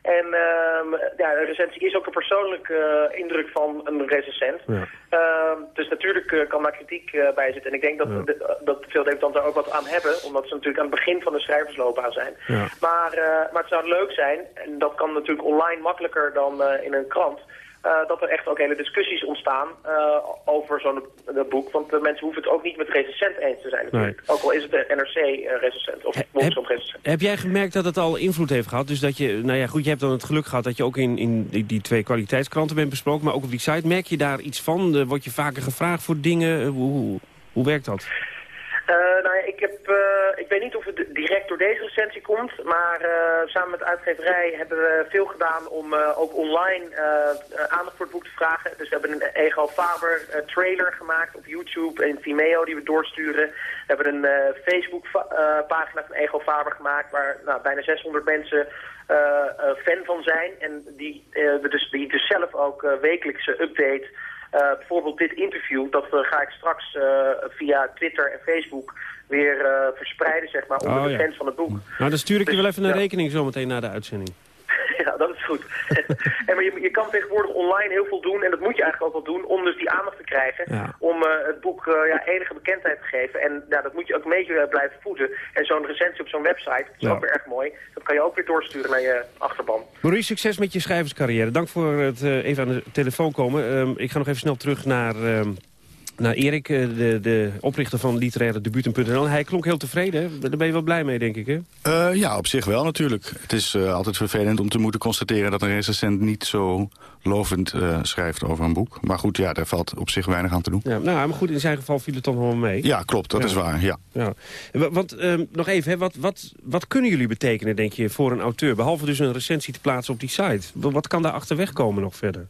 En uh, ja, een recensie is ook een persoonlijke uh, indruk van een recensent. Ja. Uh, dus natuurlijk uh, kan daar kritiek uh, bij zitten. En ik denk dat, Ja. de, dat veel debutanten daar ook wat aan hebben. Omdat ze natuurlijk aan het begin van de schrijversloopbaan zijn. Ja. Maar, maar het zou leuk zijn, en dat kan natuurlijk online makkelijker dan in een krant... Uh, dat er echt ook hele discussies ontstaan uh, over zo'n uh, boek. Want de mensen hoeven het ook niet met recensent eens te zijn natuurlijk. Ook al is het de NRC-recensent of Volkskrant-recensent. Heb jij gemerkt dat het al invloed heeft gehad? Dus dat je, nou ja, goed, je hebt dan het geluk gehad dat je ook in, in die, die twee kwaliteitskranten bent besproken, maar ook op die site. Merk je daar iets van? Word je vaker gevraagd voor dingen? Hoe, hoe, hoe werkt dat? Ik, heb, uh, ik weet niet of het direct door deze recensie komt, maar uh, samen met de uitgeverij hebben we veel gedaan om ook online aandacht voor het boek te vragen. Dus we hebben een Ego Faber trailer gemaakt op YouTube en Vimeo die we doorsturen. We hebben een Facebook pagina van Ego Faber gemaakt waar nou, bijna 600 mensen fan van zijn. En die, we dus, die dus zelf ook wekelijks update bijvoorbeeld dit interview, dat ga ik straks via Twitter en Facebook weer verspreiden, zeg maar, onder Oh, de ja. fans van het boek. Nou, dan stuur ik je Dus, wel even een ja. rekening zometeen na de uitzending. ja, dat is goed. en maar je, je kan tegenwoordig online heel veel doen, en dat moet je eigenlijk ook wel doen, om dus die aandacht te krijgen, Ja. om uh, het boek uh, ja, enige bekendheid te geven. En ja, dat moet je ook een beetje blijven voeden. En zo'n recensie op zo'n website, dat is ook weer erg mooi. Dat kan je ook weer doorsturen naar je achterban. Maurice, succes met je schrijverscarrière. Dank voor het eh, even aan de telefoon komen. Ehm, ik ga nog even snel terug naar, ehm, naar Erik, eh, de, de oprichter van literaire debuten.nl. Hij klonk heel tevreden. Daar ben je wel blij mee, denk ik, hè? Uh, ja, op zich wel natuurlijk. Het is uh, altijd vervelend om te moeten constateren dat een recensent niet zo lovend uh, schrijft over een boek. Maar goed, ja, daar valt op zich weinig aan te doen. Ja, nou, maar goed, in zijn geval viel het dan wel mee. Ja, klopt, dat Ja. is waar, ja. Ja. Wa- Want, ehm, nog even, hè, wat, wat, wat kunnen jullie betekenen, denk je, voor een auteur? Behalve dus een recensie te plaatsen op die site. Wa- Wat kan daar achterweg komen nog verder?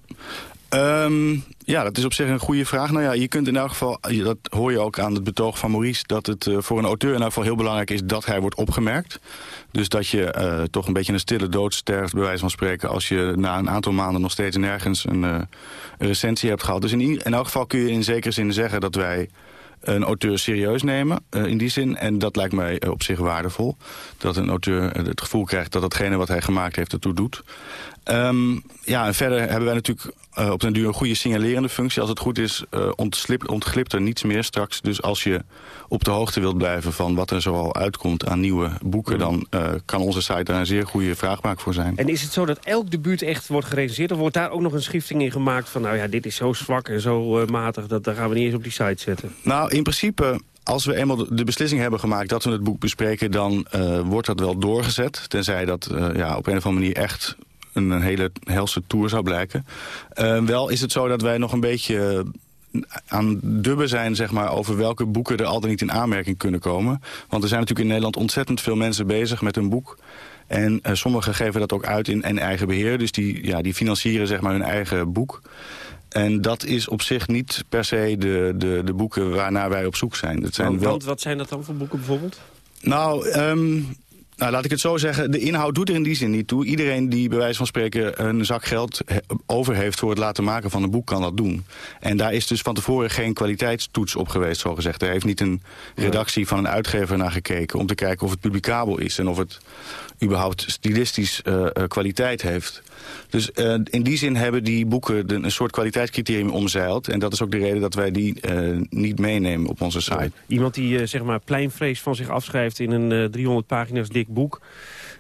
Um, ja, dat is op zich een goede vraag. Nou ja, je kunt in elk geval, dat hoor je ook aan het betoog van Maurice... dat het uh, voor een auteur in elk geval heel belangrijk is dat hij wordt opgemerkt. Dus dat je uh, toch een beetje een stille dood sterft, bij wijze van spreken... als je na een aantal maanden nog steeds nergens een, uh, recensie hebt gehad. Dus in, in elk geval kun je in zekere zin zeggen dat wij een auteur serieus nemen, in die zin. En dat lijkt mij op zich waardevol. Dat een auteur het gevoel krijgt dat datgene wat hij gemaakt heeft ertoe doet. Um, ja, en verder hebben wij natuurlijk uh, op den duur een goede signalerende functie. Als het goed is, uh, ontglipt, ontglipt er niets meer straks. Dus als je op de hoogte wilt blijven van wat er zoal uitkomt aan nieuwe boeken... Mm. dan uh, kan onze site daar een zeer goede vraagbaak voor zijn. En is het zo dat elk debuut echt wordt gerecenseerd? Of wordt daar ook nog een schifting in gemaakt van... nou ja, dit is zo zwak en zo matig, dat daar gaan we niet eens op die site zetten? Nou, in principe als we eenmaal de beslissing hebben gemaakt dat we het boek bespreken... dan uh, wordt dat wel doorgezet. Tenzij dat uh, ja, op een of andere manier echt een, een hele helse tour zou blijken. Uh, wel is het zo dat wij nog een beetje aan dubben zijn zeg maar, over welke boeken er altijd niet in aanmerking kunnen komen. Want er zijn natuurlijk in Nederland ontzettend veel mensen bezig met een boek. En uh, sommigen geven dat ook uit in, in eigen beheer. Dus die, ja, die financieren zeg maar, hun eigen boek. En dat is op zich niet per se de, de, de boeken waarnaar wij op zoek zijn. Dat zijn want, wel... wat zijn dat dan voor boeken bijvoorbeeld? Nou, um, Nou, laat ik het zo zeggen. De inhoud doet er in die zin niet toe. Iedereen die bij wijze van spreken een zak geld over heeft... voor het laten maken van een boek, kan dat doen. En daar is dus van tevoren geen kwaliteitstoets op geweest, zo gezegd. Er heeft niet een redactie van een uitgever naar gekeken... om te kijken of het publicabel is en of het überhaupt stilistisch uh, kwaliteit heeft. Dus uh, in die zin hebben die boeken een soort kwaliteitscriterium omzeild. En dat is ook de reden dat wij die uh, niet meenemen op onze site. Iemand die zeg maar pleinvrees van zich afschrijft in een 300 pagina's dik boek...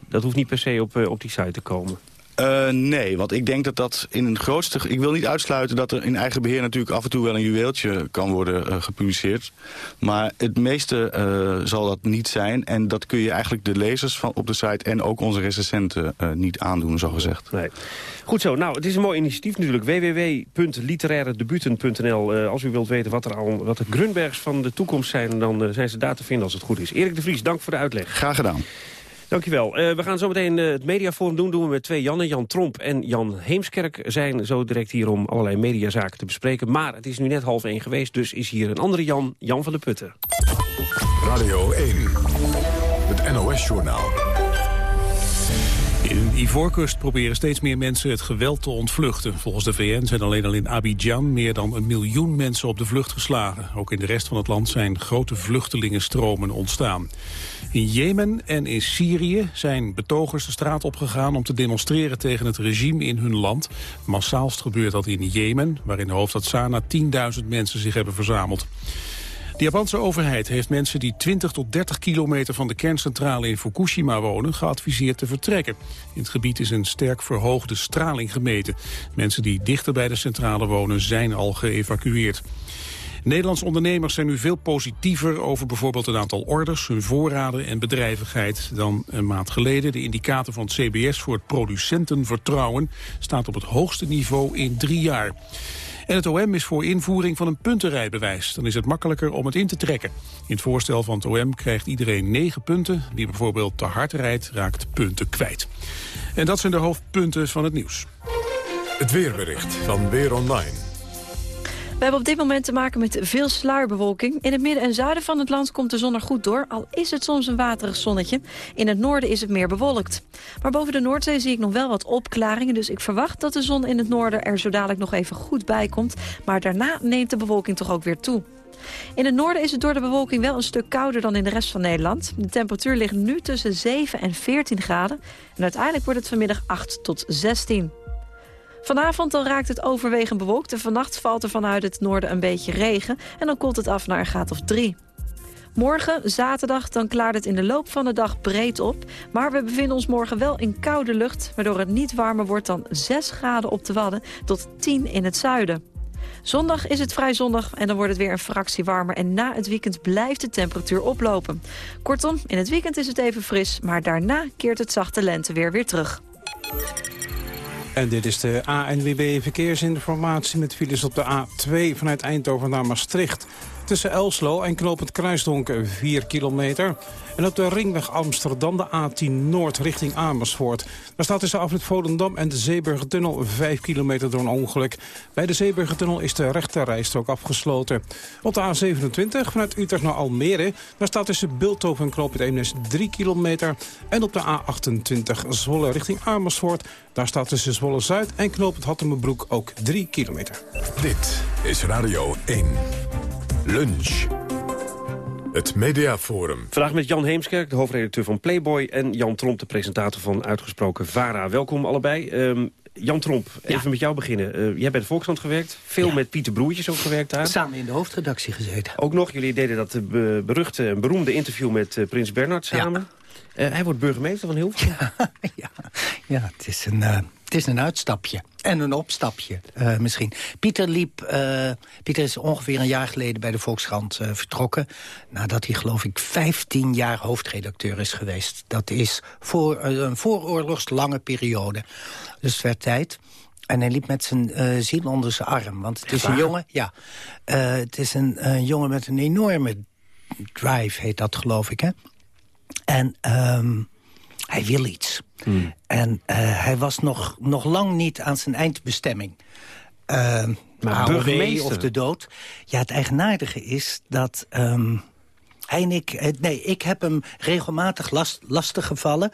dat hoeft niet per se op, op die site te komen. Uh, nee, want ik denk dat dat in een grootste... Ik wil niet uitsluiten dat er in eigen beheer natuurlijk af en toe wel een juweeltje kan worden uh, gepubliceerd. Maar het meeste uh, zal dat niet zijn. En dat kun je eigenlijk de lezers van op de site en ook onze recensenten niet aandoen, zo gezegd. Nee. Goed zo. Nou, het is een mooi initiatief natuurlijk. www.literairedebuten.nl Als u wilt weten wat, er al, wat de Grunbergs van de toekomst zijn... dan zijn ze daar te vinden als het goed is. Erik de Vries, dank voor de uitleg. Graag gedaan. Dankjewel. Uh, we gaan zo meteen uh, het mediaforum doen. doen we met twee Jannen, Jan Tromp en Jan Heemskerk. zijn zo direct hier om allerlei mediazaken te bespreken. Maar het is nu net half één geweest, dus is hier een andere Jan, Jan van de Putten. Radio 1, het NOS-journaal. In Ivoorkust proberen steeds meer mensen het geweld te ontvluchten. Volgens de VN zijn alleen al in Abidjan meer dan een miljoen mensen op de vlucht geslagen. Ook in de rest van het land zijn grote vluchtelingenstromen ontstaan. In Jemen en in Syrië zijn betogers de straat opgegaan om te demonstreren tegen het regime in hun land. Massaalst gebeurt dat in Jemen, waar in de hoofdstad Sanaa 10.000 mensen zich hebben verzameld. De Japanse overheid heeft mensen die 20 tot 30 kilometer van de kerncentrale in Fukushima wonen geadviseerd te vertrekken. In het gebied is een sterk verhoogde straling gemeten. Mensen die dichter bij de centrale wonen zijn al geëvacueerd. Nederlandse ondernemers zijn nu veel positiever over bijvoorbeeld een aantal orders, hun voorraden en bedrijvigheid dan een maand geleden. De indicator van het CBS voor het producentenvertrouwen staat op het hoogste niveau in drie jaar. En het OM is voor invoering van een puntenrijbewijs. Dan is het makkelijker om het in te trekken. In het voorstel van het OM krijgt iedereen negen punten. Wie bijvoorbeeld te hard rijdt, raakt punten kwijt. En dat zijn de hoofdpunten van het nieuws. Het weerbericht van Weer Online. We hebben op dit moment te maken met veel sluierbewolking. In het midden en zuiden van het land komt de zon er goed door... al is het soms een waterig zonnetje. In het noorden is het meer bewolkt. Maar boven de Noordzee zie ik nog wel wat opklaringen... dus ik verwacht dat de zon in het noorden er zo dadelijk nog even goed bij komt. Maar daarna neemt de bewolking toch ook weer toe. In het noorden is het door de bewolking wel een stuk kouder dan in de rest van Nederland. De temperatuur ligt nu tussen 7 en 14 graden. En uiteindelijk wordt het vanmiddag 8 tot 16. Vanavond dan raakt het overwegend bewolkt en vannacht valt er vanuit het noorden een beetje regen. En dan koelt het af naar een graad of drie. Morgen, zaterdag, dan klaart het in de loop van de dag breed op. Maar we bevinden ons morgen wel in koude lucht... waardoor het niet warmer wordt dan 6 graden op de Wadden tot 10 in het zuiden. Zondag is het vrij zondag en dan wordt het weer een fractie warmer... en na het weekend blijft de temperatuur oplopen. Kortom, in het weekend is het even fris... maar daarna keert het zachte lente weer weer terug. En dit is de ANWB Verkeersinformatie met files op de A2 vanuit Eindhoven naar Maastricht. Tussen Elslo en Knopend Kruisdonk 4 kilometer. En op de ringweg Amsterdam de A10 Noord richting Amersfoort. Daar staat tussen afrit Volendam en de Zeeburgertunnel 5 kilometer door een ongeluk. Bij de Zeeburgertunnel is de rechterrijstrook afgesloten. Op de A27 vanuit Utrecht naar Almere. Daar staat tussen Bulthoven en Knoopend Eemnes 3 kilometer. En op de A28 Zwolle richting Amersfoort. Daar staat tussen Zwolle-Zuid en Knoopend Hattemerbroek ook 3 kilometer. Dit is Radio 1. Lunch. Het Mediaforum. Vandaag met Jan Heemskerk, de hoofdredacteur van Playboy... en Jan Tromp, de presentator van Uitgesproken VARA. Welkom allebei. Um, Jan Tromp, even met jou beginnen. Uh, jij bent de Volkskrant gewerkt, veel met Pieter Broertjes ook gewerkt daar. Samen in de hoofdredactie gezeten. Ook nog, jullie deden dat uh, beruchte en beroemde interview met uh, Prins Bernhard samen. Ja. hij wordt burgemeester van Hilversum. Ja, ja, ja, het is een het is een uitstapje. En een opstapje, uh, misschien. Pieter, liep, uh, Pieter is ongeveer een jaar geleden bij de Volkskrant uh, vertrokken. Nadat hij, geloof ik, 15 jaar hoofdredacteur is geweest. Dat is voor een vooroorlogslange periode. Dus het werd tijd. En hij liep met zijn ziel onder zijn arm. Want het is een jongen, ja, het is een jongen met een enorme drive, heet dat, geloof ik, hè? En... Um, hij wil iets. Hmm. En uh, hij was nog, nog lang niet aan zijn eindbestemming. Uh, maar of de dood. Ja, het eigenaardige is dat... Um, Hij en ik, eh, nee, ik heb hem regelmatig last, lastig gevallen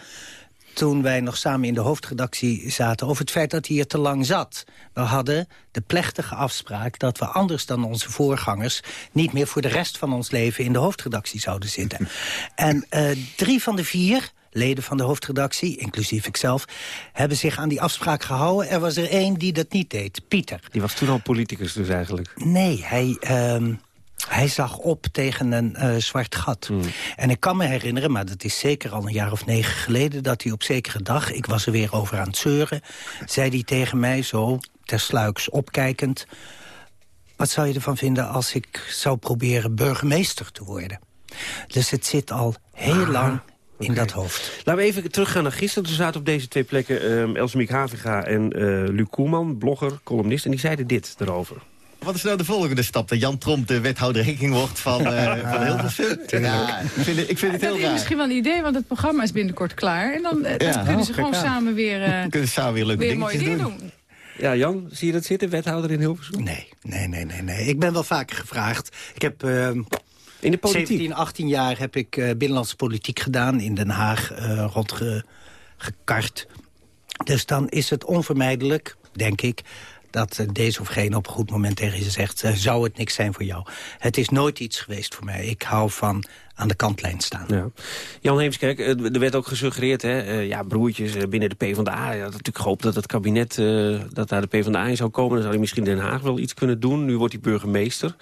toen wij nog samen in de hoofdredactie zaten... over het feit dat hij hier te lang zat. We hadden de plechtige afspraak dat we anders dan onze voorgangers... niet meer voor de rest van ons leven in de hoofdredactie zouden zitten. en uh, drie van de vier leden van de hoofdredactie, inclusief ikzelf... hebben zich aan die afspraak gehouden. Er was er één die dat niet deed, Pieter. Die was toen al politicus dus eigenlijk? Nee, hij... Uh, hij zag op tegen een uh, zwart gat. Hmm. En ik kan me herinneren, maar dat is zeker al een jaar of negen geleden... dat hij op zekere dag, ik was er weer over aan het zeuren... zei hij tegen mij zo, tersluiks opkijkend... wat zou je ervan vinden als ik zou proberen burgemeester te worden? Dus het zit al heel lang in dat hoofd. Laten we even teruggaan naar gisteren. Toen zaten op deze twee plekken um, Elsemiek Haviga en uh, Luc Koelman, blogger, columnist. En die zeiden dit erover. Wat is nou de volgende stap? Dat Jan Tromp de wethouder wordt van, uh, van Hilversum? Ja, ik vind het, ik vind het heel raar. Dat is misschien wel een idee, want het programma is binnenkort klaar. En dan, uh, dan kunnen ze oh, gewoon samen weer, uh, kunnen samen weer leuke weer mooie dingen doen. doen. Ja, Jan, zie je dat zitten, wethouder in Hilversum? Nee, nee, nee, nee. nee. Ik ben wel vaker gevraagd. Ik heb... In de politiek? 17, 18 jaar heb ik uh, binnenlandse politiek gedaan. In Den Haag uh, rondgekart. Dus dan is het onvermijdelijk, denk ik dat uh, deze of geen op een goed moment tegen je zegt... zou het niks zijn voor jou. Het is nooit iets geweest voor mij. Ik hou van aan de kantlijn staan. Ja. Jan Heemskerk, er werd ook gesuggereerd, hè, ja, broertjes binnen de PvdA. Had natuurlijk gehoopt dat het kabinet, dat daar de PvdA in zou komen. Dan zou hij misschien Den Haag wel iets kunnen doen. Nu wordt hij burgemeester.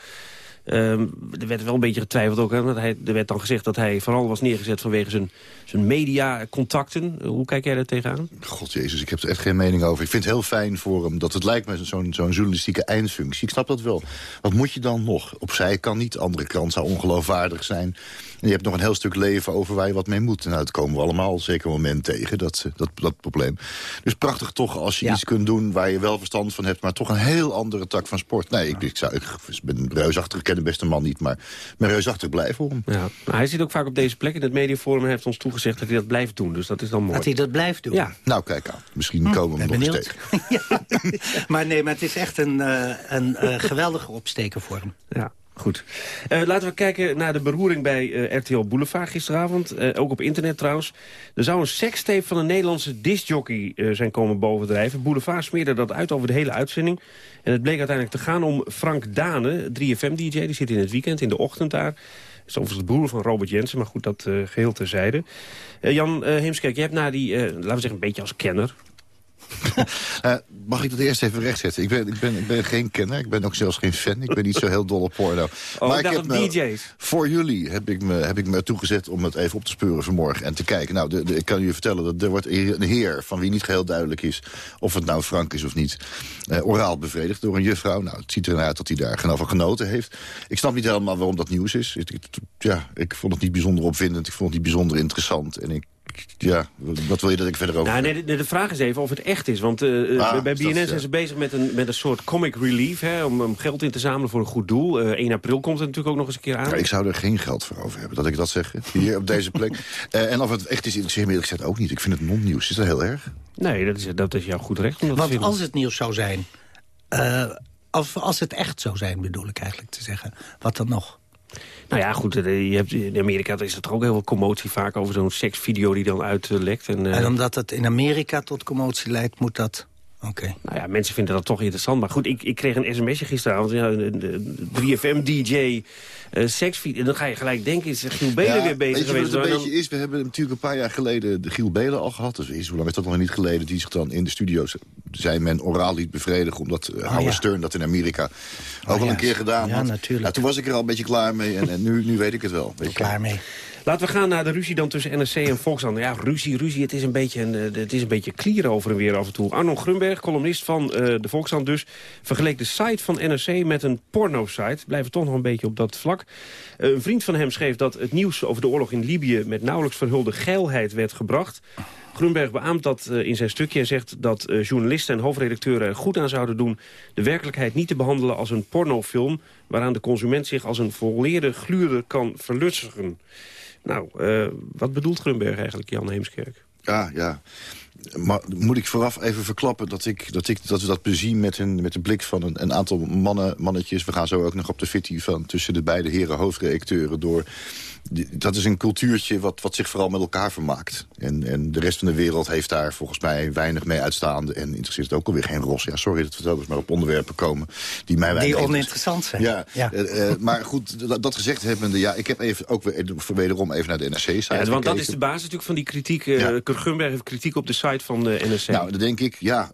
Um, er werd wel een beetje getwijfeld ook. Hè, want hij, er werd dan gezegd dat hij vooral was neergezet vanwege zijn, zijn mediacontacten. Hoe kijk jij daar tegenaan? God jezus, ik heb er echt geen mening over. Ik vind het heel fijn voor hem dat het lijkt me zo'n zo'n journalistieke eindfunctie. Ik snap dat wel. Wat moet je dan nog? Opzij kan niet. Andere krant zou ongeloofwaardig zijn. En je hebt nog een heel stuk leven over waar je wat mee moet. Nou, dat komen we allemaal zeker een moment tegen, dat, dat, dat probleem. Dus prachtig toch als je iets kunt doen waar je wel verstand van hebt... maar toch een heel andere tak van sport. Nee, ik, ik, zou, ik ben reusachtig, ken de beste man niet... maar ben reusachtig blij voor hem. Ja. hij zit ook vaak op deze plek in het mediaforum... en heeft ons toegezegd dat hij dat blijft doen. Dus dat is dan mooi. Dat hij dat blijft doen? Ja. Nou, kijk aan. Misschien hm, komen we nog eens tegen. ja. Maar nee, maar het is echt een, uh, een uh, geweldige opsteker voor hem. Ja. Goed. Uh, laten we kijken naar de beroering bij uh, RTL Boulevard gisteravond. Uh, ook op internet trouwens. Er zou een sekstape van een Nederlandse discjockey zijn komen bovendrijven. Boulevard smeerde dat uit over de hele uitzending. En het bleek uiteindelijk te gaan om Frank Dane, 3FM-dj. Die zit in het weekend, in de ochtend daar. is overigens de broer van Robert Jensen, maar goed, dat geheel terzijde. Jan Heemskerk, je hebt naar die, laten we zeggen, een beetje als kenner... uh, mag ik dat eerst even rechtzetten? Ik ben, ik, ben, ik ben geen kenner, ik ben ook zelfs geen fan. Ik ben niet zo heel dol op porno. Oh, maar ik, heb me, DJ's. Voor jullie heb ik, me, heb ik me toegezet om het even op te speuren vanmorgen en te kijken. Nou, de, de, ik kan je vertellen dat er wordt een heer van wie niet geheel duidelijk is... of het nou Frank is of niet, uh, oraal bevredigd door een juffrouw. Nou, het ziet eruit uit dat hij daar genoeg van genoten heeft. Ik snap niet helemaal waarom dat nieuws is. Ik, ja, ik vond het niet bijzonder opwindend, ik vond het niet bijzonder interessant. En ik ja, wat wil je dat ik verder over... Nou, nee, de, de, vraag is even of het echt is. Want uh, bij BNN zijn ze bezig met een, met een soort comic relief... Hè, om, om geld in te zamelen voor een goed doel. Uh, 1 april komt het natuurlijk ook nog eens een keer aan. Ja, ik zou er geen geld voor over hebben, dat ik dat zeg. Hier op deze plek. Uh, en of het echt is, interesseert me eerlijk gezegd ook niet. Ik vind het non-nieuws. Is dat heel erg? Nee, dat is, dat is jouw goed recht. Om Want als het nieuws zou zijn... als, als het echt zou zijn, bedoel ik eigenlijk te zeggen. Wat dan nog? Nou ja, goed, eh, je hebt, in Amerika is er toch ook heel veel commotie vaak over zo'n seksvideo die dan uitlekt. En, uh... en omdat het in Amerika tot commotie leidt, moet dat... Oké. Nou ja, mensen vinden dat toch interessant. Maar goed, ik, ik kreeg een sms'je gisteravond. Ja, een 3FM-dj, uh, eh, seksvideo. En dan ga je gelijk denken, is Giel Belen ja, weer bezig geweest? Weet je wat het een beetje is? We hebben natuurlijk een paar jaar geleden de Giel Belen al gehad. Dus hoe lang is dat nog niet geleden? Die zich dan in de studio's zijn men oraal liet bevredigen. Omdat uh, Howard Stern dat in Amerika ook oh, al een keer gedaan ja, had. Natuurlijk. Nou, toen was ik er al een beetje klaar mee. En, en nu, nu weet ik het wel. Weet klaar mee. Laten we gaan naar de ruzie dan tussen NRC en Volkskrant. Ja, ruzie, ruzie, het is een beetje, een, eh, het is een beetje klier over en weer af en toe. Arno Grunberg, columnist van uh, de Volkskrant dus... vergeleek de site van NRC met een porno-site. Blijven toch nog een beetje op dat vlak. Uh, een vriend van hem schreef dat het nieuws over de oorlog in Libië... met nauwelijks verhulde geilheid werd gebracht. Grunberg beaamt dat in zijn stukje en zegt dat journalisten en hoofdredacteuren er goed aan zouden doen... de werkelijkheid niet te behandelen als een pornofilm... waaraan de consument zich als een volleerde gluurder kan verlustigen. Nou, uh, wat bedoelt Grunberg eigenlijk, Jan Heemskerk? Ja, ja. maar moet ik vooraf even verklappen dat, ik, dat, ik, dat we dat bezien met een, met een blik van een, een aantal mannen, mannetjes. We gaan zo ook nog op de fitty van tussen de beide heren hoofdredacteuren door dat is een cultuurtje wat, wat zich vooral met elkaar vermaakt. En, en de rest van de wereld heeft daar volgens mij weinig mee uitstaande... en interesseert het ook alweer geen ros. Ja, sorry dat we telkens maar op onderwerpen komen die mij weinig... Die oninteressant zijn. Ja, ja. Uh, uh, maar goed, dat, dat gezegd hebbende... ja, ik heb even, ook weer, wederom even naar de NRC-site ja, Want dat is de basis natuurlijk van die kritiek. Uh, ja. Kurt Gunberg heeft kritiek op de site van de NRC. Nou, dan denk ik, ja,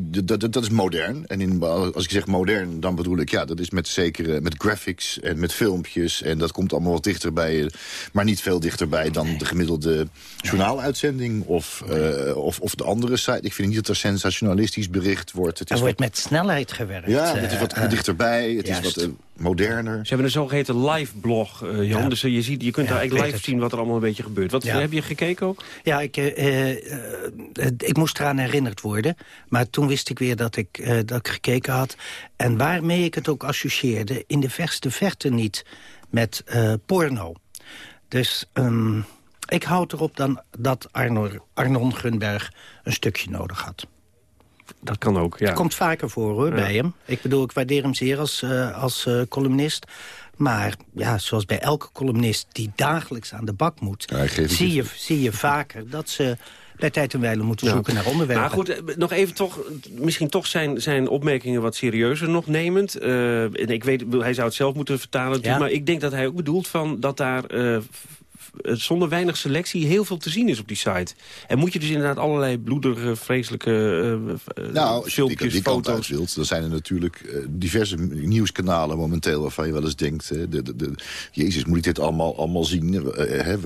dat, dat, dat is modern. En in, als ik zeg modern, dan bedoel ik... ja, dat is met zekere, met graphics en met filmpjes... en dat komt allemaal wat dichter bij maar niet veel dichterbij dan de gemiddelde journaaluitzending of, uh, of, of de andere site. Ik vind niet dat er sensationalistisch bericht wordt. Het is er wordt met snelheid gewerkt. Ja, het is wat uh, dichterbij, het juist. is wat uh, moderner. Ze hebben een zogeheten live blog, Jan. Ja. Dus je, ziet, je kunt ja, daar eigenlijk live zien wat er allemaal een beetje gebeurt. Wat ja. heb je gekeken ook? Ja, ik, ik moest eraan herinnerd worden. Maar toen wist ik weer dat ik, dat ik gekeken had. En waarmee ik het ook associeerde, in de verste verte niet met porno. Dus um, ik houd erop dan dat Arno, Arnon Gunberg een stukje nodig had. Dat kan ook, ja. Dat komt vaker voor, hoor, ja. bij hem. Ik bedoel, ik waardeer hem zeer als, uh, als uh, columnist. Maar ja, zoals bij elke columnist die dagelijks aan de bak moet... Ja, zie, je, zie je vaker dat ze bij tijd en wijle moeten zoeken naar onderwerpen. Maar goed, eh, nog even toch, misschien toch zijn, zijn opmerkingen wat serieuzer nog nemend. Uh, en ik weet, hij zou het zelf moeten vertalen, ja. maar ik denk dat hij ook bedoelt van dat daar... Uh, zonder weinig selectie heel veel te zien is op die site. En moet je dus inderdaad allerlei bloederige, vreselijke uh, nou, filmpjes, die, die foto's... wilt, dan zijn er natuurlijk uh, diverse nieuwskanalen momenteel... waarvan je wel eens denkt, de, de, de, jezus, moet ik dit allemaal, allemaal zien? Uh, hè,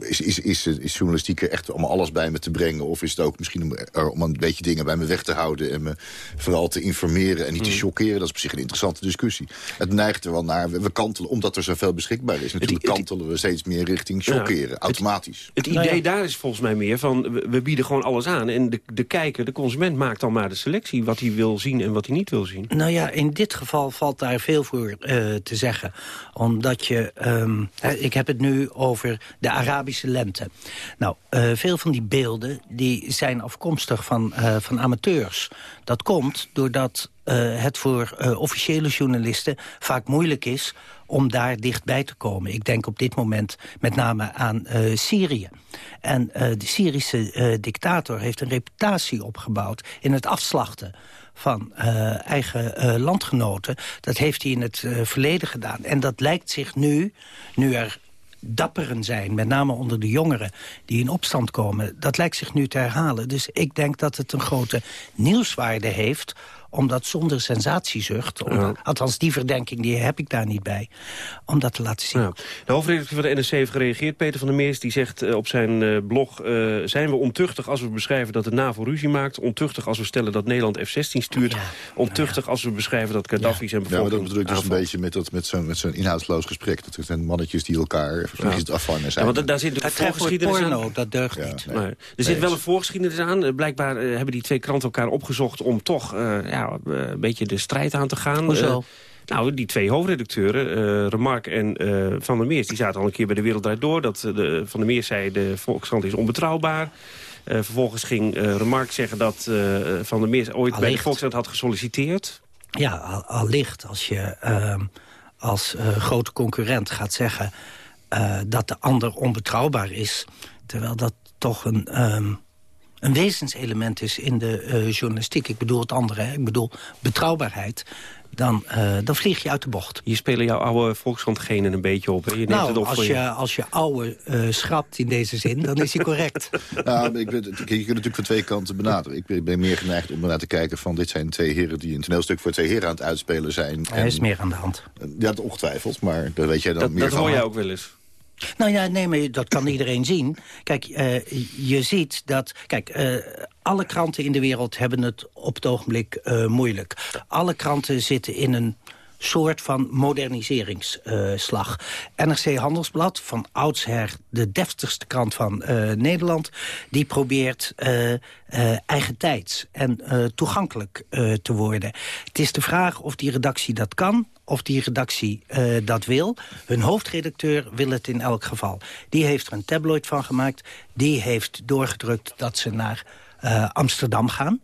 is, is, is, is journalistiek er echt allemaal alles bij me te brengen? Of is het ook misschien om, er, om een beetje dingen bij me weg te houden... en me vooral te informeren en niet te chockeren? Dat is op zich een interessante discussie. Het neigt er wel naar, we, kantelen, omdat er zoveel beschikbaar is... natuurlijk kantelen we steeds meer richting chockeren, ja. automatisch. Het, het idee nou ja. daar is volgens mij meer van, we, we, bieden gewoon alles aan. En de, de kijker, de consument maakt dan maar de selectie... wat hij wil zien en wat hij niet wil zien. Nou ja, in dit geval valt daar veel voor uh, te zeggen. Omdat je, um, ik heb het nu over de Arabische lente. Nou, uh, veel van die beelden die zijn afkomstig van, uh, van amateurs. Dat komt doordat uh, het voor uh, officiële journalisten vaak moeilijk is om daar dichtbij te komen. Ik denk op dit moment met name aan uh, Syrië. En de Syrische dictator heeft een reputatie opgebouwd in het afslachten van eigen landgenoten. Dat heeft hij in het verleden gedaan. En dat lijkt zich nu, nu er dapperen zijn, met name onder de jongeren die in opstand komen, dat lijkt zich nu te herhalen. Dus ik denk dat het een grote nieuwswaarde heeft om dat zonder sensatiezucht... Om, ja. althans die verdenking die heb ik daar niet bij... om dat te laten zien. Ja. De hoofdredacteur van de NRC heeft gereageerd. Peter van der Meers die zegt uh, op zijn uh, blog... Uh, zijn we ontuchtig als we beschrijven dat de NAVO ruzie maakt... ontuchtig als we stellen dat Nederland F-16 stuurt... Ja. ontuchtig als we beschrijven dat Gaddafi zijn bevolking Ja, maar dat bedoel ik dus een beetje met, dat, met zo'n met zo'n inhoudsloos gesprek. Dat zijn mannetjes die elkaar het afvangen zijn. Ja, want daar zit een voorgeschiedenis aan. Dat deugt niet. Nee. Nee. Er zit wel een voorgeschiedenis aan. Blijkbaar hebben die twee kranten elkaar opgezocht om toch... ja, een beetje de strijd aan te gaan. Hoezo? Nou, die twee hoofdredacteuren, uh, Remarque en uh, Van der Meers... die zaten al een keer bij de Wereld Draait Door. Dat, de, Van der Meers zei, de Volkskrant is onbetrouwbaar. vervolgens ging Remarque zeggen dat Van der Meers ooit allicht. bij de Volkskrant had gesolliciteerd. Ja, al, allicht. Als je ehm, als grote concurrent gaat zeggen... dat de ander onbetrouwbaar is... terwijl dat toch een... Um, een wezenselement is in de uh, journalistiek. Ik bedoel het andere, hè? ik bedoel betrouwbaarheid. Dan, uh, dan vlieg je uit de bocht. Je spelen jouw oude volkskrantgenen een beetje op. Hè? Je neemt nou, het op als, je, je, als je oude uh, schrapt in deze zin, dan is hij correct. nou, ik, je kunt natuurlijk van twee kanten benaderen. Ik ben meer geneigd om naar te kijken van... dit zijn twee heren die een toneelstuk voor twee heren aan het uitspelen zijn. Er is meer aan de hand. Ja, ongetwijfeld, maar dat weet jij dan dat, meer dat van. hoor jij ook wel eens. Nou ja, nee, maar dat kan iedereen zien. Kijk, uh, je ziet dat... Kijk, uh, alle kranten in de wereld hebben het op het ogenblik uh, moeilijk. Alle kranten zitten in een soort van moderniseringsslag. NRC Handelsblad, van oudsher de deftigste krant van Nederland... die probeert uh, eigentijds en toegankelijk te worden. Het is de vraag of die redactie dat kan of die redactie uh, dat wil. Hun hoofdredacteur wil het in elk geval. Die heeft er een tabloid van gemaakt. Die heeft doorgedrukt dat ze naar eh, Amsterdam gaan.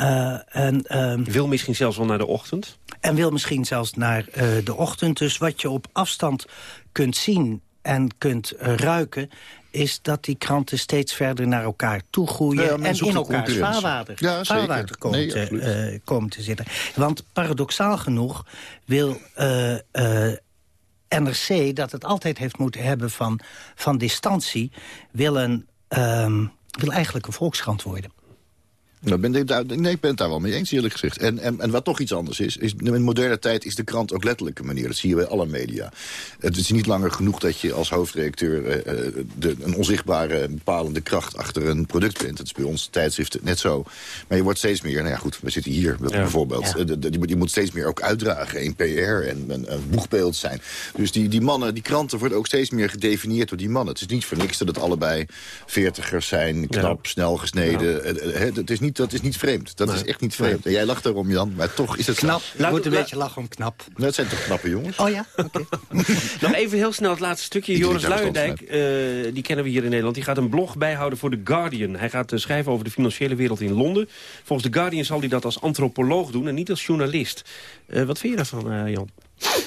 Uh, en, uh, wil misschien zelfs wel naar de ochtend? En wil misschien zelfs naar de ochtend. Dus wat je op afstand kunt zien en kunt ruiken is dat die kranten steeds verder naar elkaar toe groeien... Ja, en in elkaars vaarwater, ja, vaarwater komen, nee, te, uh, komen te zitten. Want paradoxaal genoeg wil uh, uh, NRC, dat het altijd heeft moeten hebben van, van distantie... wil, een, um, wil eigenlijk een volkskrant worden. Nou, ben ik, daar, nee, ik ben het daar wel mee eens, eerlijk gezegd. En, en, en wat toch iets anders is, is, in moderne tijd is de krant ook letterlijk een manier. Dat zie je bij alle media. Het is niet langer genoeg dat je als hoofdredacteur uh, de, een onzichtbare bepalende kracht achter een product bent. Dat is bij ons tijdschrift net zo. Maar je wordt steeds meer, nou ja goed, we zitten hier ja. bijvoorbeeld. Ja. De, de, je, je, moet steeds meer ook uitdragen in PR en een, een boegbeeld zijn. Dus die, die mannen, die kranten worden ook steeds meer gedefinieerd door die mannen. Het is niet voor niks dat het allebei veertigers zijn, knap, ja. snel gesneden. Het, het is niet dat is niet vreemd. Dat nee. is echt niet vreemd. En jij lacht erom, Jan, maar toch is het knap. Je moet een beetje lachen om knap. Dat zijn toch knappe jongens? Oh ja, oké. Okay. Nog even heel snel het laatste stukje. Joris Luijendijk, uh, die kennen we hier in Nederland. Die gaat een blog bijhouden voor The Guardian. Hij gaat uh, schrijven over de financiële wereld in Londen. Volgens The Guardian zal hij dat als antropoloog doen en niet als journalist. Uh, wat vind je daarvan, Jan?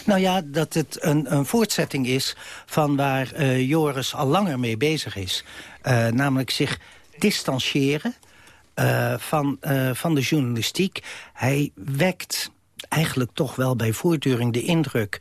Nou ja, dat het een, een voortzetting is van waar uh, Joris al langer mee bezig is. Uh, namelijk zich distancieren uh, van, uh, van de journalistiek. Hij wekt eigenlijk toch wel bij voortduring de indruk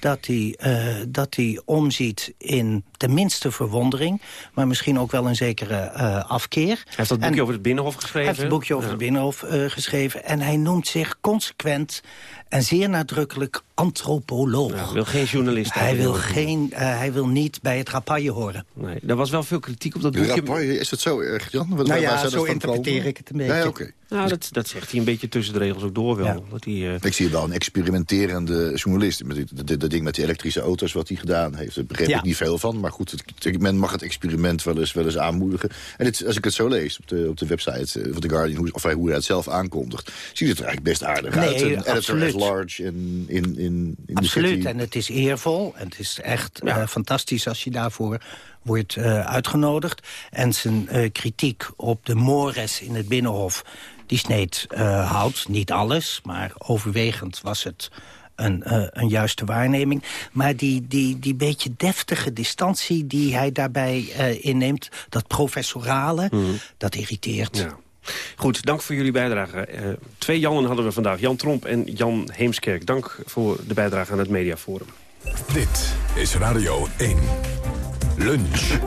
dat hij, uh, dat hij omziet in tenminste verwondering... maar misschien ook wel een zekere uh, afkeer. Hij heeft dat boekje en, over het Binnenhof geschreven. Hij heeft het boekje over ja. het Binnenhof uh, geschreven. En hij noemt zich consequent en zeer nadrukkelijk antropoloog. Ja, hij wil geen journalist. Hij wil, geen, uh, hij wil niet bij het rapaille horen. Nee, er was wel veel kritiek op dat boekje. Rapaille, is het zo erg, Jan? Wat, nou ja, zo interpreteer komen? ik het een beetje. Ja, okay. Nou, dat, dat zegt hij een beetje tussen de regels ook door wel. Ja. Dat hij, uh... Ik zie wel een experimenterende journalist. Met dat ding met die elektrische auto's wat hij gedaan heeft. Daar begreep ja. ik niet veel van. Maar goed, het, men mag het experiment wel eens, wel eens aanmoedigen. En het, als ik het zo lees op de, op de website van The Guardian... Hoe, of hij, hoe hij het zelf aankondigt... ziet het er eigenlijk best aardig nee, uit. Een absoluut. Large in, in, in, in Absoluut, en het is eervol. En het is echt ja. uh, fantastisch als je daarvoor wordt uh, uitgenodigd. En zijn uh, kritiek op de mores in het Binnenhof... die sneed hout, niet alles, maar overwegend was het... Een, een, juiste waarneming. Maar die, die, die beetje deftige distantie die hij daarbij inneemt... dat professorale, mm. dat irriteert. Ja. Goed, dank voor jullie bijdrage. Uh, twee Jannen hadden we vandaag. Jan Tromp en Jan Heemskerk. Dank voor de bijdrage aan het Mediaforum. Dit is Radio 1. Lunch.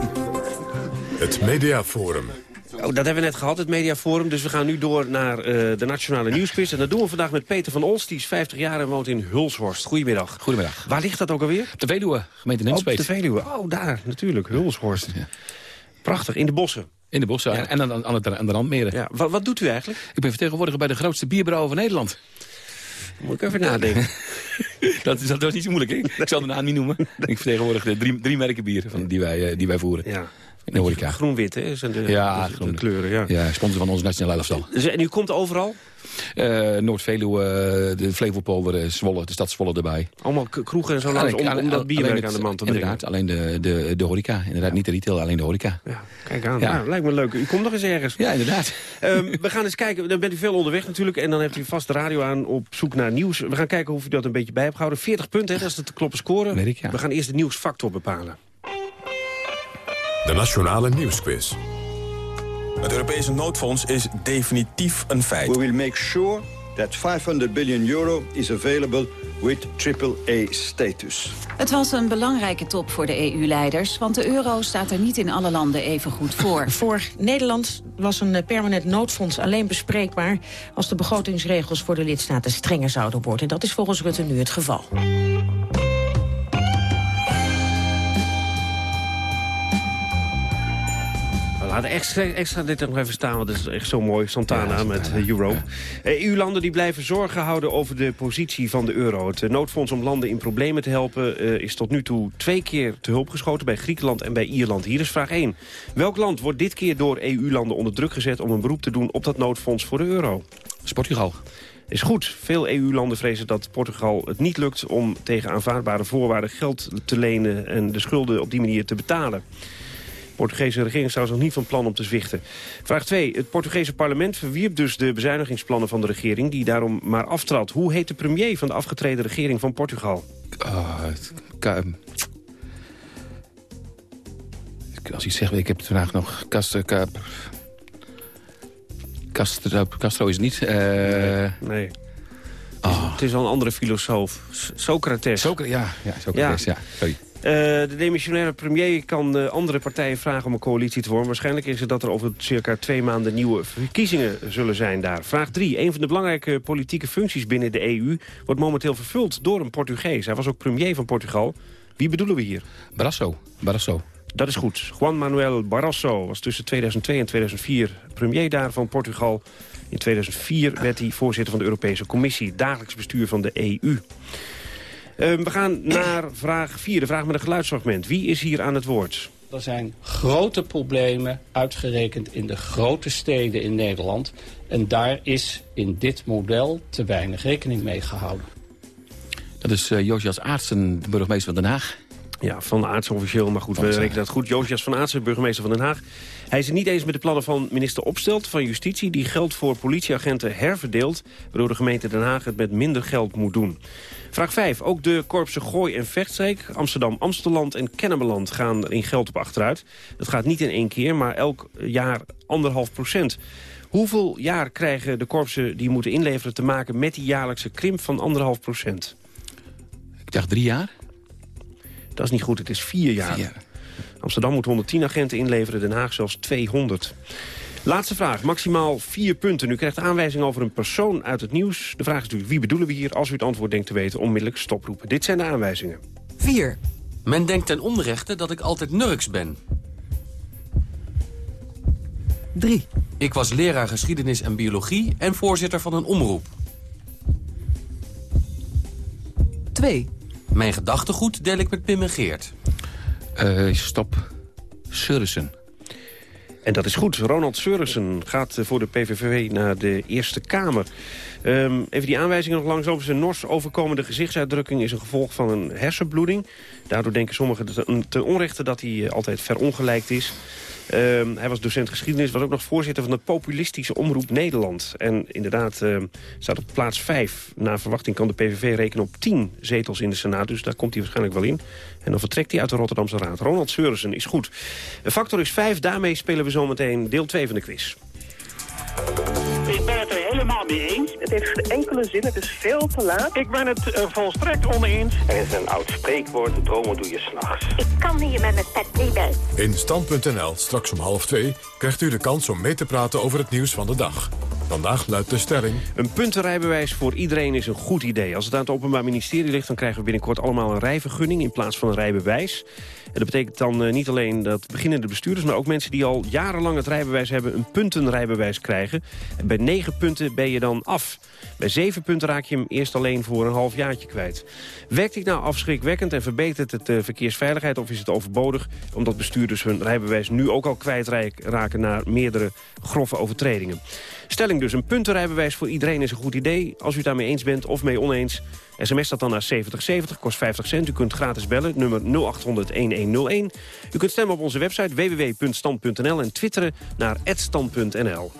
Het Mediaforum. Oh, dat hebben we net gehad, het Mediaforum. Dus we gaan nu door naar uh, de Nationale Nieuwsquiz. En dat doen we vandaag met Peter van Olst. Die is 50 jaar en woont in Hulshorst. Goedemiddag. Goedemiddag. Waar ligt dat ook alweer? Op de Veluwe, gemeente Nenspeet. Op de Veluwe. Oh, daar, natuurlijk. Hulshorst. Ja. Prachtig, in de bossen. In de bossen ja. en aan, aan, het, aan de randmeren. Ja. Wat, wat doet u eigenlijk? Ik ben vertegenwoordiger bij de grootste bierbrouwer van Nederland. Moet ik even nadenken. dat, is, dat was niet zo moeilijk, hè? Ik zal de naam niet noemen. Ik vertegenwoordig de drie, drie merken bier van, die, wij, die wij voeren. Ja. In de horeca. Groen-wit, hè? Zijn de, ja, de, de kleuren. Ja. ja, sponsor van onze nationale elftal. Dus, en u komt overal? Uh, Noord-Veluwe, de Flevopolder, Zwolle, de stad Zwolle erbij. Allemaal kroegen en zo langs om, om dat bierwerk aan de man te brengen? Inderdaad, alleen de, de, de horeca. Inderdaad, ja. niet de retail, alleen de horeca. Ja, kijk aan. Ja. Nou, lijkt me leuk. U komt nog eens ergens. Ja, inderdaad. Um, we gaan eens kijken. Dan bent u veel onderweg natuurlijk. En dan hebt u vast de radio aan op zoek naar nieuws. We gaan kijken of u dat een beetje bij hebt gehouden. 40 punten, hè, dat is de te kloppen score. Weet ik, ja. We gaan eerst de nieuwsfactor bepalen. De Nationale Nieuwsquiz. Het Europese noodfonds is definitief een feit. We will make sure that 500 billion euro is available with AAA-status. Het was een belangrijke top voor de EU-leiders... want de euro staat er niet in alle landen even goed voor. Voor Nederland was een permanent noodfonds alleen bespreekbaar... als de begrotingsregels voor de lidstaten strenger zouden worden. En dat is volgens Rutte nu het geval. Laten extra, extra dit nog even staan, want het is echt zo mooi. Santana ja, met uh, Euro. Ja. EU-landen die blijven zorgen houden over de positie van de euro. Het noodfonds om landen in problemen te helpen... Uh, is tot nu toe twee keer te hulp geschoten bij Griekenland en bij Ierland. Hier is vraag 1. Welk land wordt dit keer door EU-landen onder druk gezet... om een beroep te doen op dat noodfonds voor de euro? is Portugal is goed. Veel EU-landen vrezen dat Portugal het niet lukt om tegen aanvaardbare voorwaarden geld te lenen en de schulden op die manier te betalen. Portugese regering zou nog niet van plan om te zwichten. Vraag 2. Het Portugese parlement verwierp dus de bezuinigingsplannen van de regering... die daarom maar aftrad. Hoe heet de premier van de afgetreden regering van Portugal? Ah, ik- als ik zeg, ik heb het vandaag nog... Castro, Castro, Castro is niet. Eh, nee. Het is al een andere filosoof. Socrates. Socrates, ja, ja, Socrates, ja. Sorry. Eh, de demissionaire premier kan eh, andere partijen vragen om een coalitie te vormen. Waarschijnlijk is het dat er over circa twee maanden nieuwe verkiezingen zullen zijn daar. Vraag 3. Een van de belangrijke politieke functies binnen de EU wordt momenteel vervuld door een Portugees. Hij was ook premier van Portugal. Wie bedoelen we hier? Barroso. Barroso. Dat is goed. Juan Manuel Barroso was tussen 2002 en 2004 premier daar van Portugal. In 2004 werd hij voorzitter van de Europese Commissie. Dagelijks bestuur van de EU. Eh, we gaan naar vraag 4, de vraag met een geluidsfragment. Wie is hier aan het woord? Er zijn grote problemen uitgerekend in de grote steden in Nederland. En daar is in dit model te weinig rekening mee gehouden. Dat is uh, Josias Aartsen, de burgemeester van Den Haag. Ja, van Aartsen officieel, maar goed, we rekenen dat goed. Josias van Aartsen, burgemeester van Den Haag. Hij is het niet eens met de plannen van minister Opstelt van Justitie... die geld voor politieagenten herverdeelt... waardoor de gemeente Den Haag het met minder geld moet doen. Vraag 5. Ook de korpsen Gooi en Vechtstreek, Amsterdam, Amsteland en Kennemerland gaan er in geld op achteruit. Dat gaat niet in één keer, maar elk jaar anderhalf procent. Hoeveel jaar krijgen de korpsen die moeten inleveren te maken met die jaarlijkse krimp van anderhalf procent? Ik dacht drie jaar. Dat is niet goed, het is vier jaar. Vier. Amsterdam moet 110 agenten inleveren, Den Haag zelfs 200. Laatste vraag, maximaal vier punten. U krijgt aanwijzing over een persoon uit het nieuws. De vraag is natuurlijk, wie bedoelen we hier? Als u het antwoord denkt te weten, onmiddellijk stoproepen. Dit zijn de aanwijzingen. 4. Men denkt ten onrechte dat ik altijd nurks ben. 3. Ik was leraar geschiedenis en biologie en voorzitter van een omroep. 2. Mijn gedachtegoed deel ik met Pim en Geert. Uh, stop. Surrissen. En dat is goed. Ronald Seurissen gaat voor de PVV naar de Eerste Kamer. Um, even die aanwijzingen nog langs over zijn nors overkomende gezichtsuitdrukking... is een gevolg van een hersenbloeding. Daardoor denken sommigen ten onrechte dat hij altijd verongelijkt is. Um, hij was docent geschiedenis, was ook nog voorzitter van de populistische omroep Nederland. En inderdaad uh, staat op plaats 5. Na verwachting kan de PVV rekenen op 10 zetels in de Senaat. Dus daar komt hij waarschijnlijk wel in. En dan vertrekt hij uit de Rotterdamse Raad. Ronald Seurissen is goed. Factor is 5. Daarmee spelen we zometeen deel 2 van de quiz. Ik ben het helemaal mee eens. Het heeft geen enkele zin, het is veel te laat. Ik ben het uh, volstrekt oneens. Er is een oud spreekwoord, dromen doe je s'nachts. Ik kan hier met mijn pet niet bij. In Stand.nl, straks om half twee, krijgt u de kans om mee te praten over het nieuws van de dag. Vandaag luidt de stelling... Een puntenrijbewijs voor iedereen is een goed idee. Als het aan het Openbaar Ministerie ligt... dan krijgen we binnenkort allemaal een rijvergunning in plaats van een rijbewijs. En dat betekent dan uh, niet alleen dat beginnende bestuurders... maar ook mensen die al jarenlang het rijbewijs hebben... een puntenrijbewijs krijgen. En bij negen punten ben je dan af. Bij zeven punten raak je hem eerst alleen voor een halfjaartje kwijt. Werkt dit nou afschrikwekkend en verbetert het de verkeersveiligheid... of is het overbodig omdat bestuurders hun rijbewijs nu ook al kwijtraken... na meerdere grove overtredingen? Stelling dus, een puntenrijbewijs voor iedereen is een goed idee. Als u daarmee eens bent of mee oneens, sms dat dan naar 7070, kost 50 cent. U kunt gratis bellen, nummer 0800-1101. U kunt stemmen op onze website www.stand.nl en twitteren naar @stand.nl.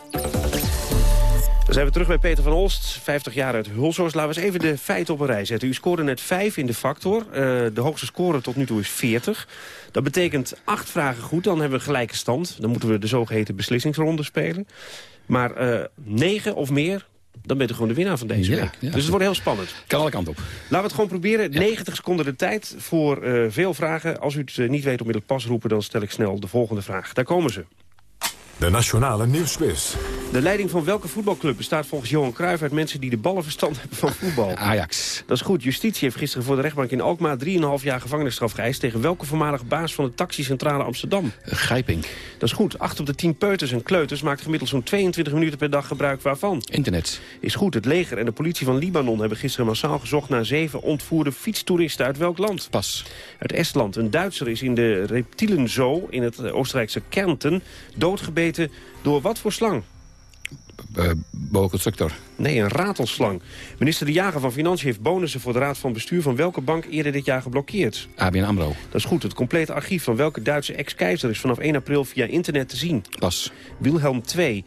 Dan zijn we terug bij Peter van Olst, 50 jaar uit Hulshorst. Laten we eens even de feiten op een rij zetten. U scoorde net 5 in de factor. Uh, de hoogste score tot nu toe is 40. Dat betekent 8 vragen goed, dan hebben we gelijke stand. Dan moeten we de zogeheten beslissingsronde spelen. Maar uh, 9 of meer, dan bent u gewoon de winnaar van deze ja, week. Ja. Dus het wordt heel spannend. Kan alle kanten op. Laten we het gewoon proberen. Ja. 90 seconden de tijd voor uh, veel vragen. Als u het niet weet onmiddellijk pas roepen... dan stel ik snel de volgende vraag. Daar komen ze. De Nationale Nieuwsquiz. De leiding van welke voetbalclub bestaat volgens Johan Cruijff... uit mensen die de ballenverstand hebben van voetbal? Ajax. Dat is goed. Justitie heeft gisteren voor de rechtbank in Alkmaar... 3,5 jaar gevangenisstraf geëist... tegen welke voormalige baas van de taxicentrale Amsterdam? Grijping. Dat is goed. 8 op de 10 peuters en kleuters maakt gemiddeld zo'n 22 minuten per dag gebruik waarvan? Internet. Is goed. Het leger en de politie van Libanon hebben gisteren massaal gezocht... naar zeven ontvoerde fietstoeristen uit welk land? Pas. Uit Estland. Een Duitser is in de reptielenzoo in het Oostenrijkse Kärnten doodgebeten door wat voor slang? Uh, Boa-constructor. Nee, een ratelslang. Minister De Jager van Financiën heeft bonussen voor de Raad van Bestuur... van welke bank eerder dit jaar geblokkeerd? ABN AMRO. Dat is goed. Het complete archief van welke Duitse ex-keizer... is vanaf 1 april via internet te zien? Pas. Wilhelm II.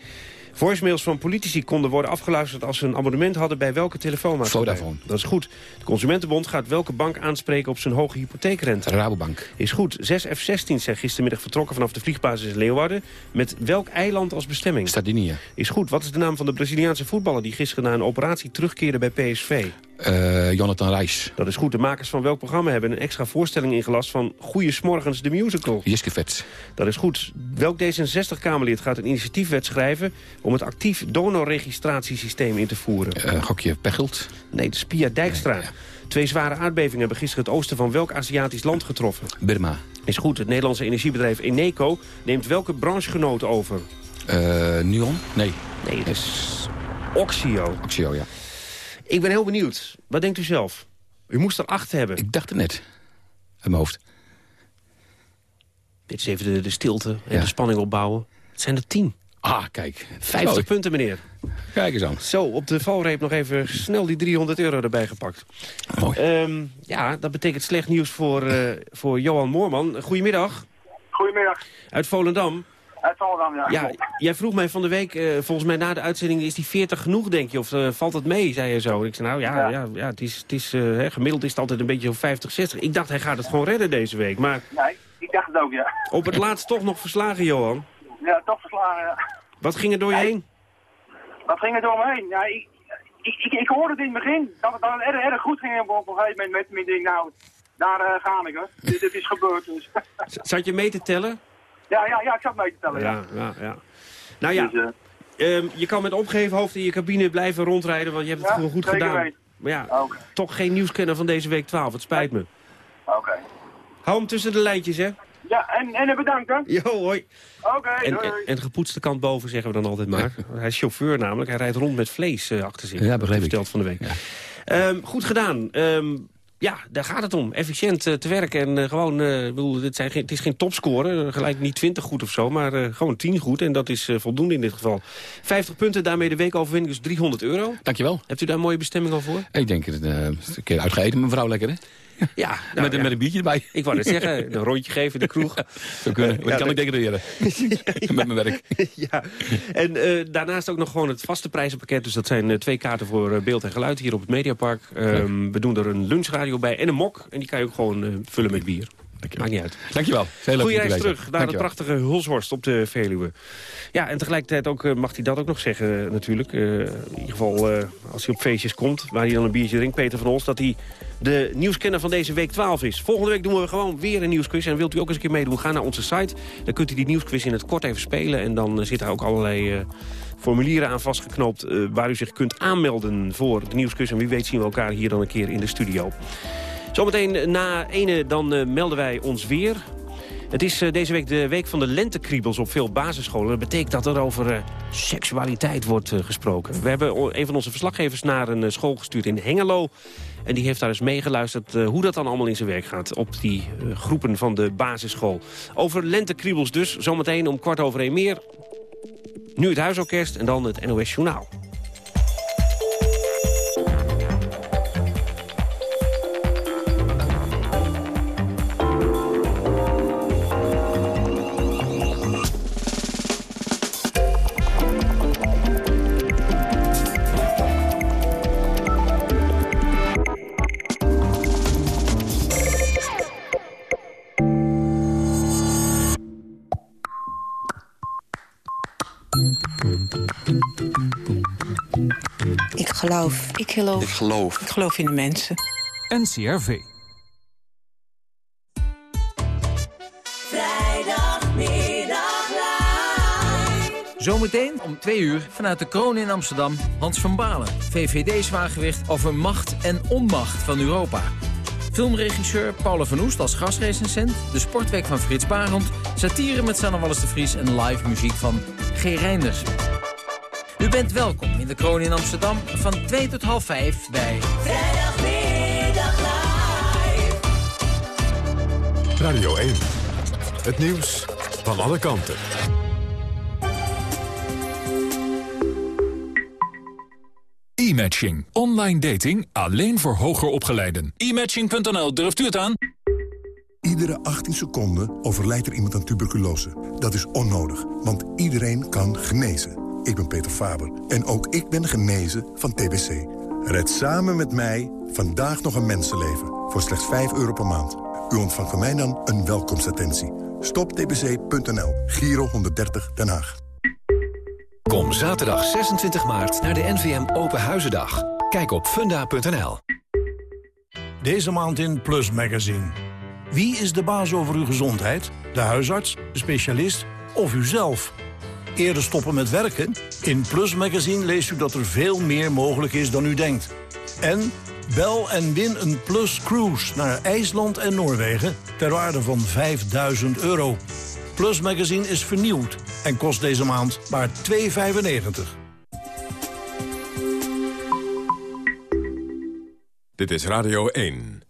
Voicemails van politici konden worden afgeluisterd als ze een abonnement hadden bij welke telefoonmaatschappij? Vodafone. Dat is goed. De Consumentenbond gaat welke bank aanspreken op zijn hoge hypotheekrente? Rabobank. Is goed. Zes F-16's zijn gistermiddag vertrokken vanaf de vliegbasis Leeuwarden. Met welk eiland als bestemming? Sardinië. Is goed. Wat is de naam van de Braziliaanse voetballer die gisteren na een operatie terugkeerde bij PSV? Uh, Jonathan Reis. Dat is goed. De makers van welk programma hebben een extra voorstelling ingelast van Goeie Smorgens de Musical? Jiske Vets. Dat is goed. Welk D66-Kamerlid gaat een initiatiefwet schrijven om het actief donorregistratiesysteem in te voeren? Uh, gokje Pechelt. Nee, het is Pia Dijkstra. Nee, ja. Twee zware aardbevingen hebben gisteren het oosten van welk Aziatisch land getroffen? Burma. Is goed. Het Nederlandse energiebedrijf Eneco neemt welke branchegenoot over? Uh, Nuon? Nee. Nee, dat is Oxio. Oxio, ja. Ik ben heel benieuwd. Wat denkt u zelf? U moest er acht hebben. Ik dacht het net. In mijn hoofd. Dit is even de, de stilte en ja. de spanning opbouwen. Het zijn er tien. Ah, kijk. 50 Zo. punten, meneer. Kijk eens aan. Zo, op de valreep nog even snel die 300 euro erbij gepakt. Mooi. Um, ja, dat betekent slecht nieuws voor, uh, voor Johan Moorman. Goedemiddag. Goedemiddag. Uit Volendam. Volendam, ja. Ja, jij vroeg mij van de week, uh, volgens mij na de uitzending, is die 40 genoeg, denk je? Of uh, valt het mee, zei je zo. Ik zei, nou ja, ja. ja, ja het is, het is, uh, gemiddeld is het altijd een beetje zo'n 50, 60. Ik dacht, hij gaat het gewoon redden deze week. Maar nee, ik dacht het ook, ja. Op het laatst toch nog verslagen, Johan? Ja, toch verslagen, ja. Wat ging er door je heen? Wat ging er door me heen? Ja, ik, ik, ik, ik hoorde het in het begin dat het, dat het erg, erg goed ging op, een gegeven moment met mijn ding. Nou, daar ga ik, hoor. dit, dit, is gebeurd, dus. Zat je mee te tellen? Ja, ja, ja, ik zat mee te tellen, ja. Ja, ja, ja. Nou ja, dus, uh, um, je kan met opgeheven hoofd in je cabine blijven rondrijden, want je hebt het ja, gewoon goed gedaan. Weet. Maar ja, okay. toch geen nieuwskenner van deze week 12, het spijt me. Oké. Okay. Hou hem tussen de lijntjes, hè? Ja, en, en bedankt, hè? Jo, hoi. Oké, okay, en, en, en gepoetste kant boven, zeggen we dan altijd maar. Hij is chauffeur namelijk, hij rijdt rond met vlees uh, achter zich. Ja, begreep ik. van de week. Ja. Um, goed gedaan. Um, ja, daar gaat het om. Efficiënt uh, te werken. En uh, gewoon, uh, bedoel, dit zijn geen, het is geen topscore. gelijk niet 20 goed of zo, maar gewoon 10 goed. En dat is voldoende in dit geval. 50 punten, daarmee de weekoverwinning, dus 300 euro. Dankjewel. Hebt u daar een mooie bestemming al voor? Ik denk, het een keer uitgegeten, mevrouw, lekker hè? Ja, nou, met, ja. met een biertje erbij. Ik wou net zeggen, een rondje geven in de kroeg. Zo kunnen. Ja, kan ik degraderen. met mijn werk. ja. En uh, daarnaast ook nog gewoon het vaste prijzenpakket. Dus dat zijn uh, twee kaarten voor uh, beeld en geluid hier op het Mediapark. Um, we doen er een lunchradio bij en een mok. En die kan je ook gewoon vullen met bier. Maakt niet uit. Dankjewel. Goeie reis terug naar Dankjewel. het prachtige Hulshorst op de Veluwe. Ja, en tegelijkertijd ook, uh, mag hij dat ook nog zeggen uh, natuurlijk. Uh, in ieder geval als hij op feestjes komt, waar hij dan een biertje drinkt, Peter van Os... dat hij de nieuwskenner van deze week 12 is. Volgende week doen we gewoon weer een nieuwsquiz. En wilt u ook eens een keer meedoen, ga naar onze site. Dan kunt u die nieuwsquiz in het kort even spelen. En dan zit daar ook allerlei formulieren aan vastgeknoopt... waar u zich kunt aanmelden voor de nieuwsquiz. En wie weet zien we elkaar hier dan een keer in de studio. Zometeen na ene dan uh, melden wij ons weer. Het is uh, deze week de week van de lentekriebels op veel basisscholen. Dat betekent dat er over seksualiteit wordt gesproken. We hebben een van onze verslaggevers naar een school gestuurd in Hengelo. En die heeft daar eens meegeluisterd hoe dat dan allemaal in zijn werk gaat... op die groepen van de basisschool. Over lentekriebels dus, zometeen om kwart over één meer. Nu het huisorkest en dan het NOS Journaal. Ik geloof. Ik geloof. Ik geloof. Ik geloof in de mensen. NCRV. Zometeen om twee uur vanuit de kroon in Amsterdam... Hans van Balen, VVD-zwaargewicht over macht en onmacht van Europa. Filmregisseur Paula van Oest als gastrecensent... de sportweek van Frits Barend... satire met Sanne Wallis de Vries en live muziek van G. Reinders. U bent welkom in de kroon in Amsterdam van 2 tot half 5 bij... Vrijdagmiddag live. Radio 1. Het nieuws van alle kanten. E-matching. Online dating alleen voor hoger opgeleiden. E-matching.nl, durft u het aan? Iedere 18 seconden overlijdt er iemand aan tuberculose. Dat is onnodig, want iedereen kan genezen. Ik ben Peter Faber en ook ik ben genezen van TBC. Red samen met mij vandaag nog een mensenleven voor slechts 5 euro per maand. U ontvangt van mij dan een welkomstattentie. Stoptbc.nl, Giro 130 Den Haag. Kom zaterdag 26 maart naar de NVM Open Huizendag. Kijk op funda.nl. Deze maand in Plus Magazine. Wie is de baas over uw gezondheid? De huisarts, de specialist of uzelf? Eerder stoppen met werken? In Plus Magazine leest u dat er veel meer mogelijk is dan u denkt. En bel en win een Plus Cruise naar IJsland en Noorwegen... ter waarde van 5000 euro. Plus Magazine is vernieuwd en kost deze maand maar 2,95. Dit is Radio 1.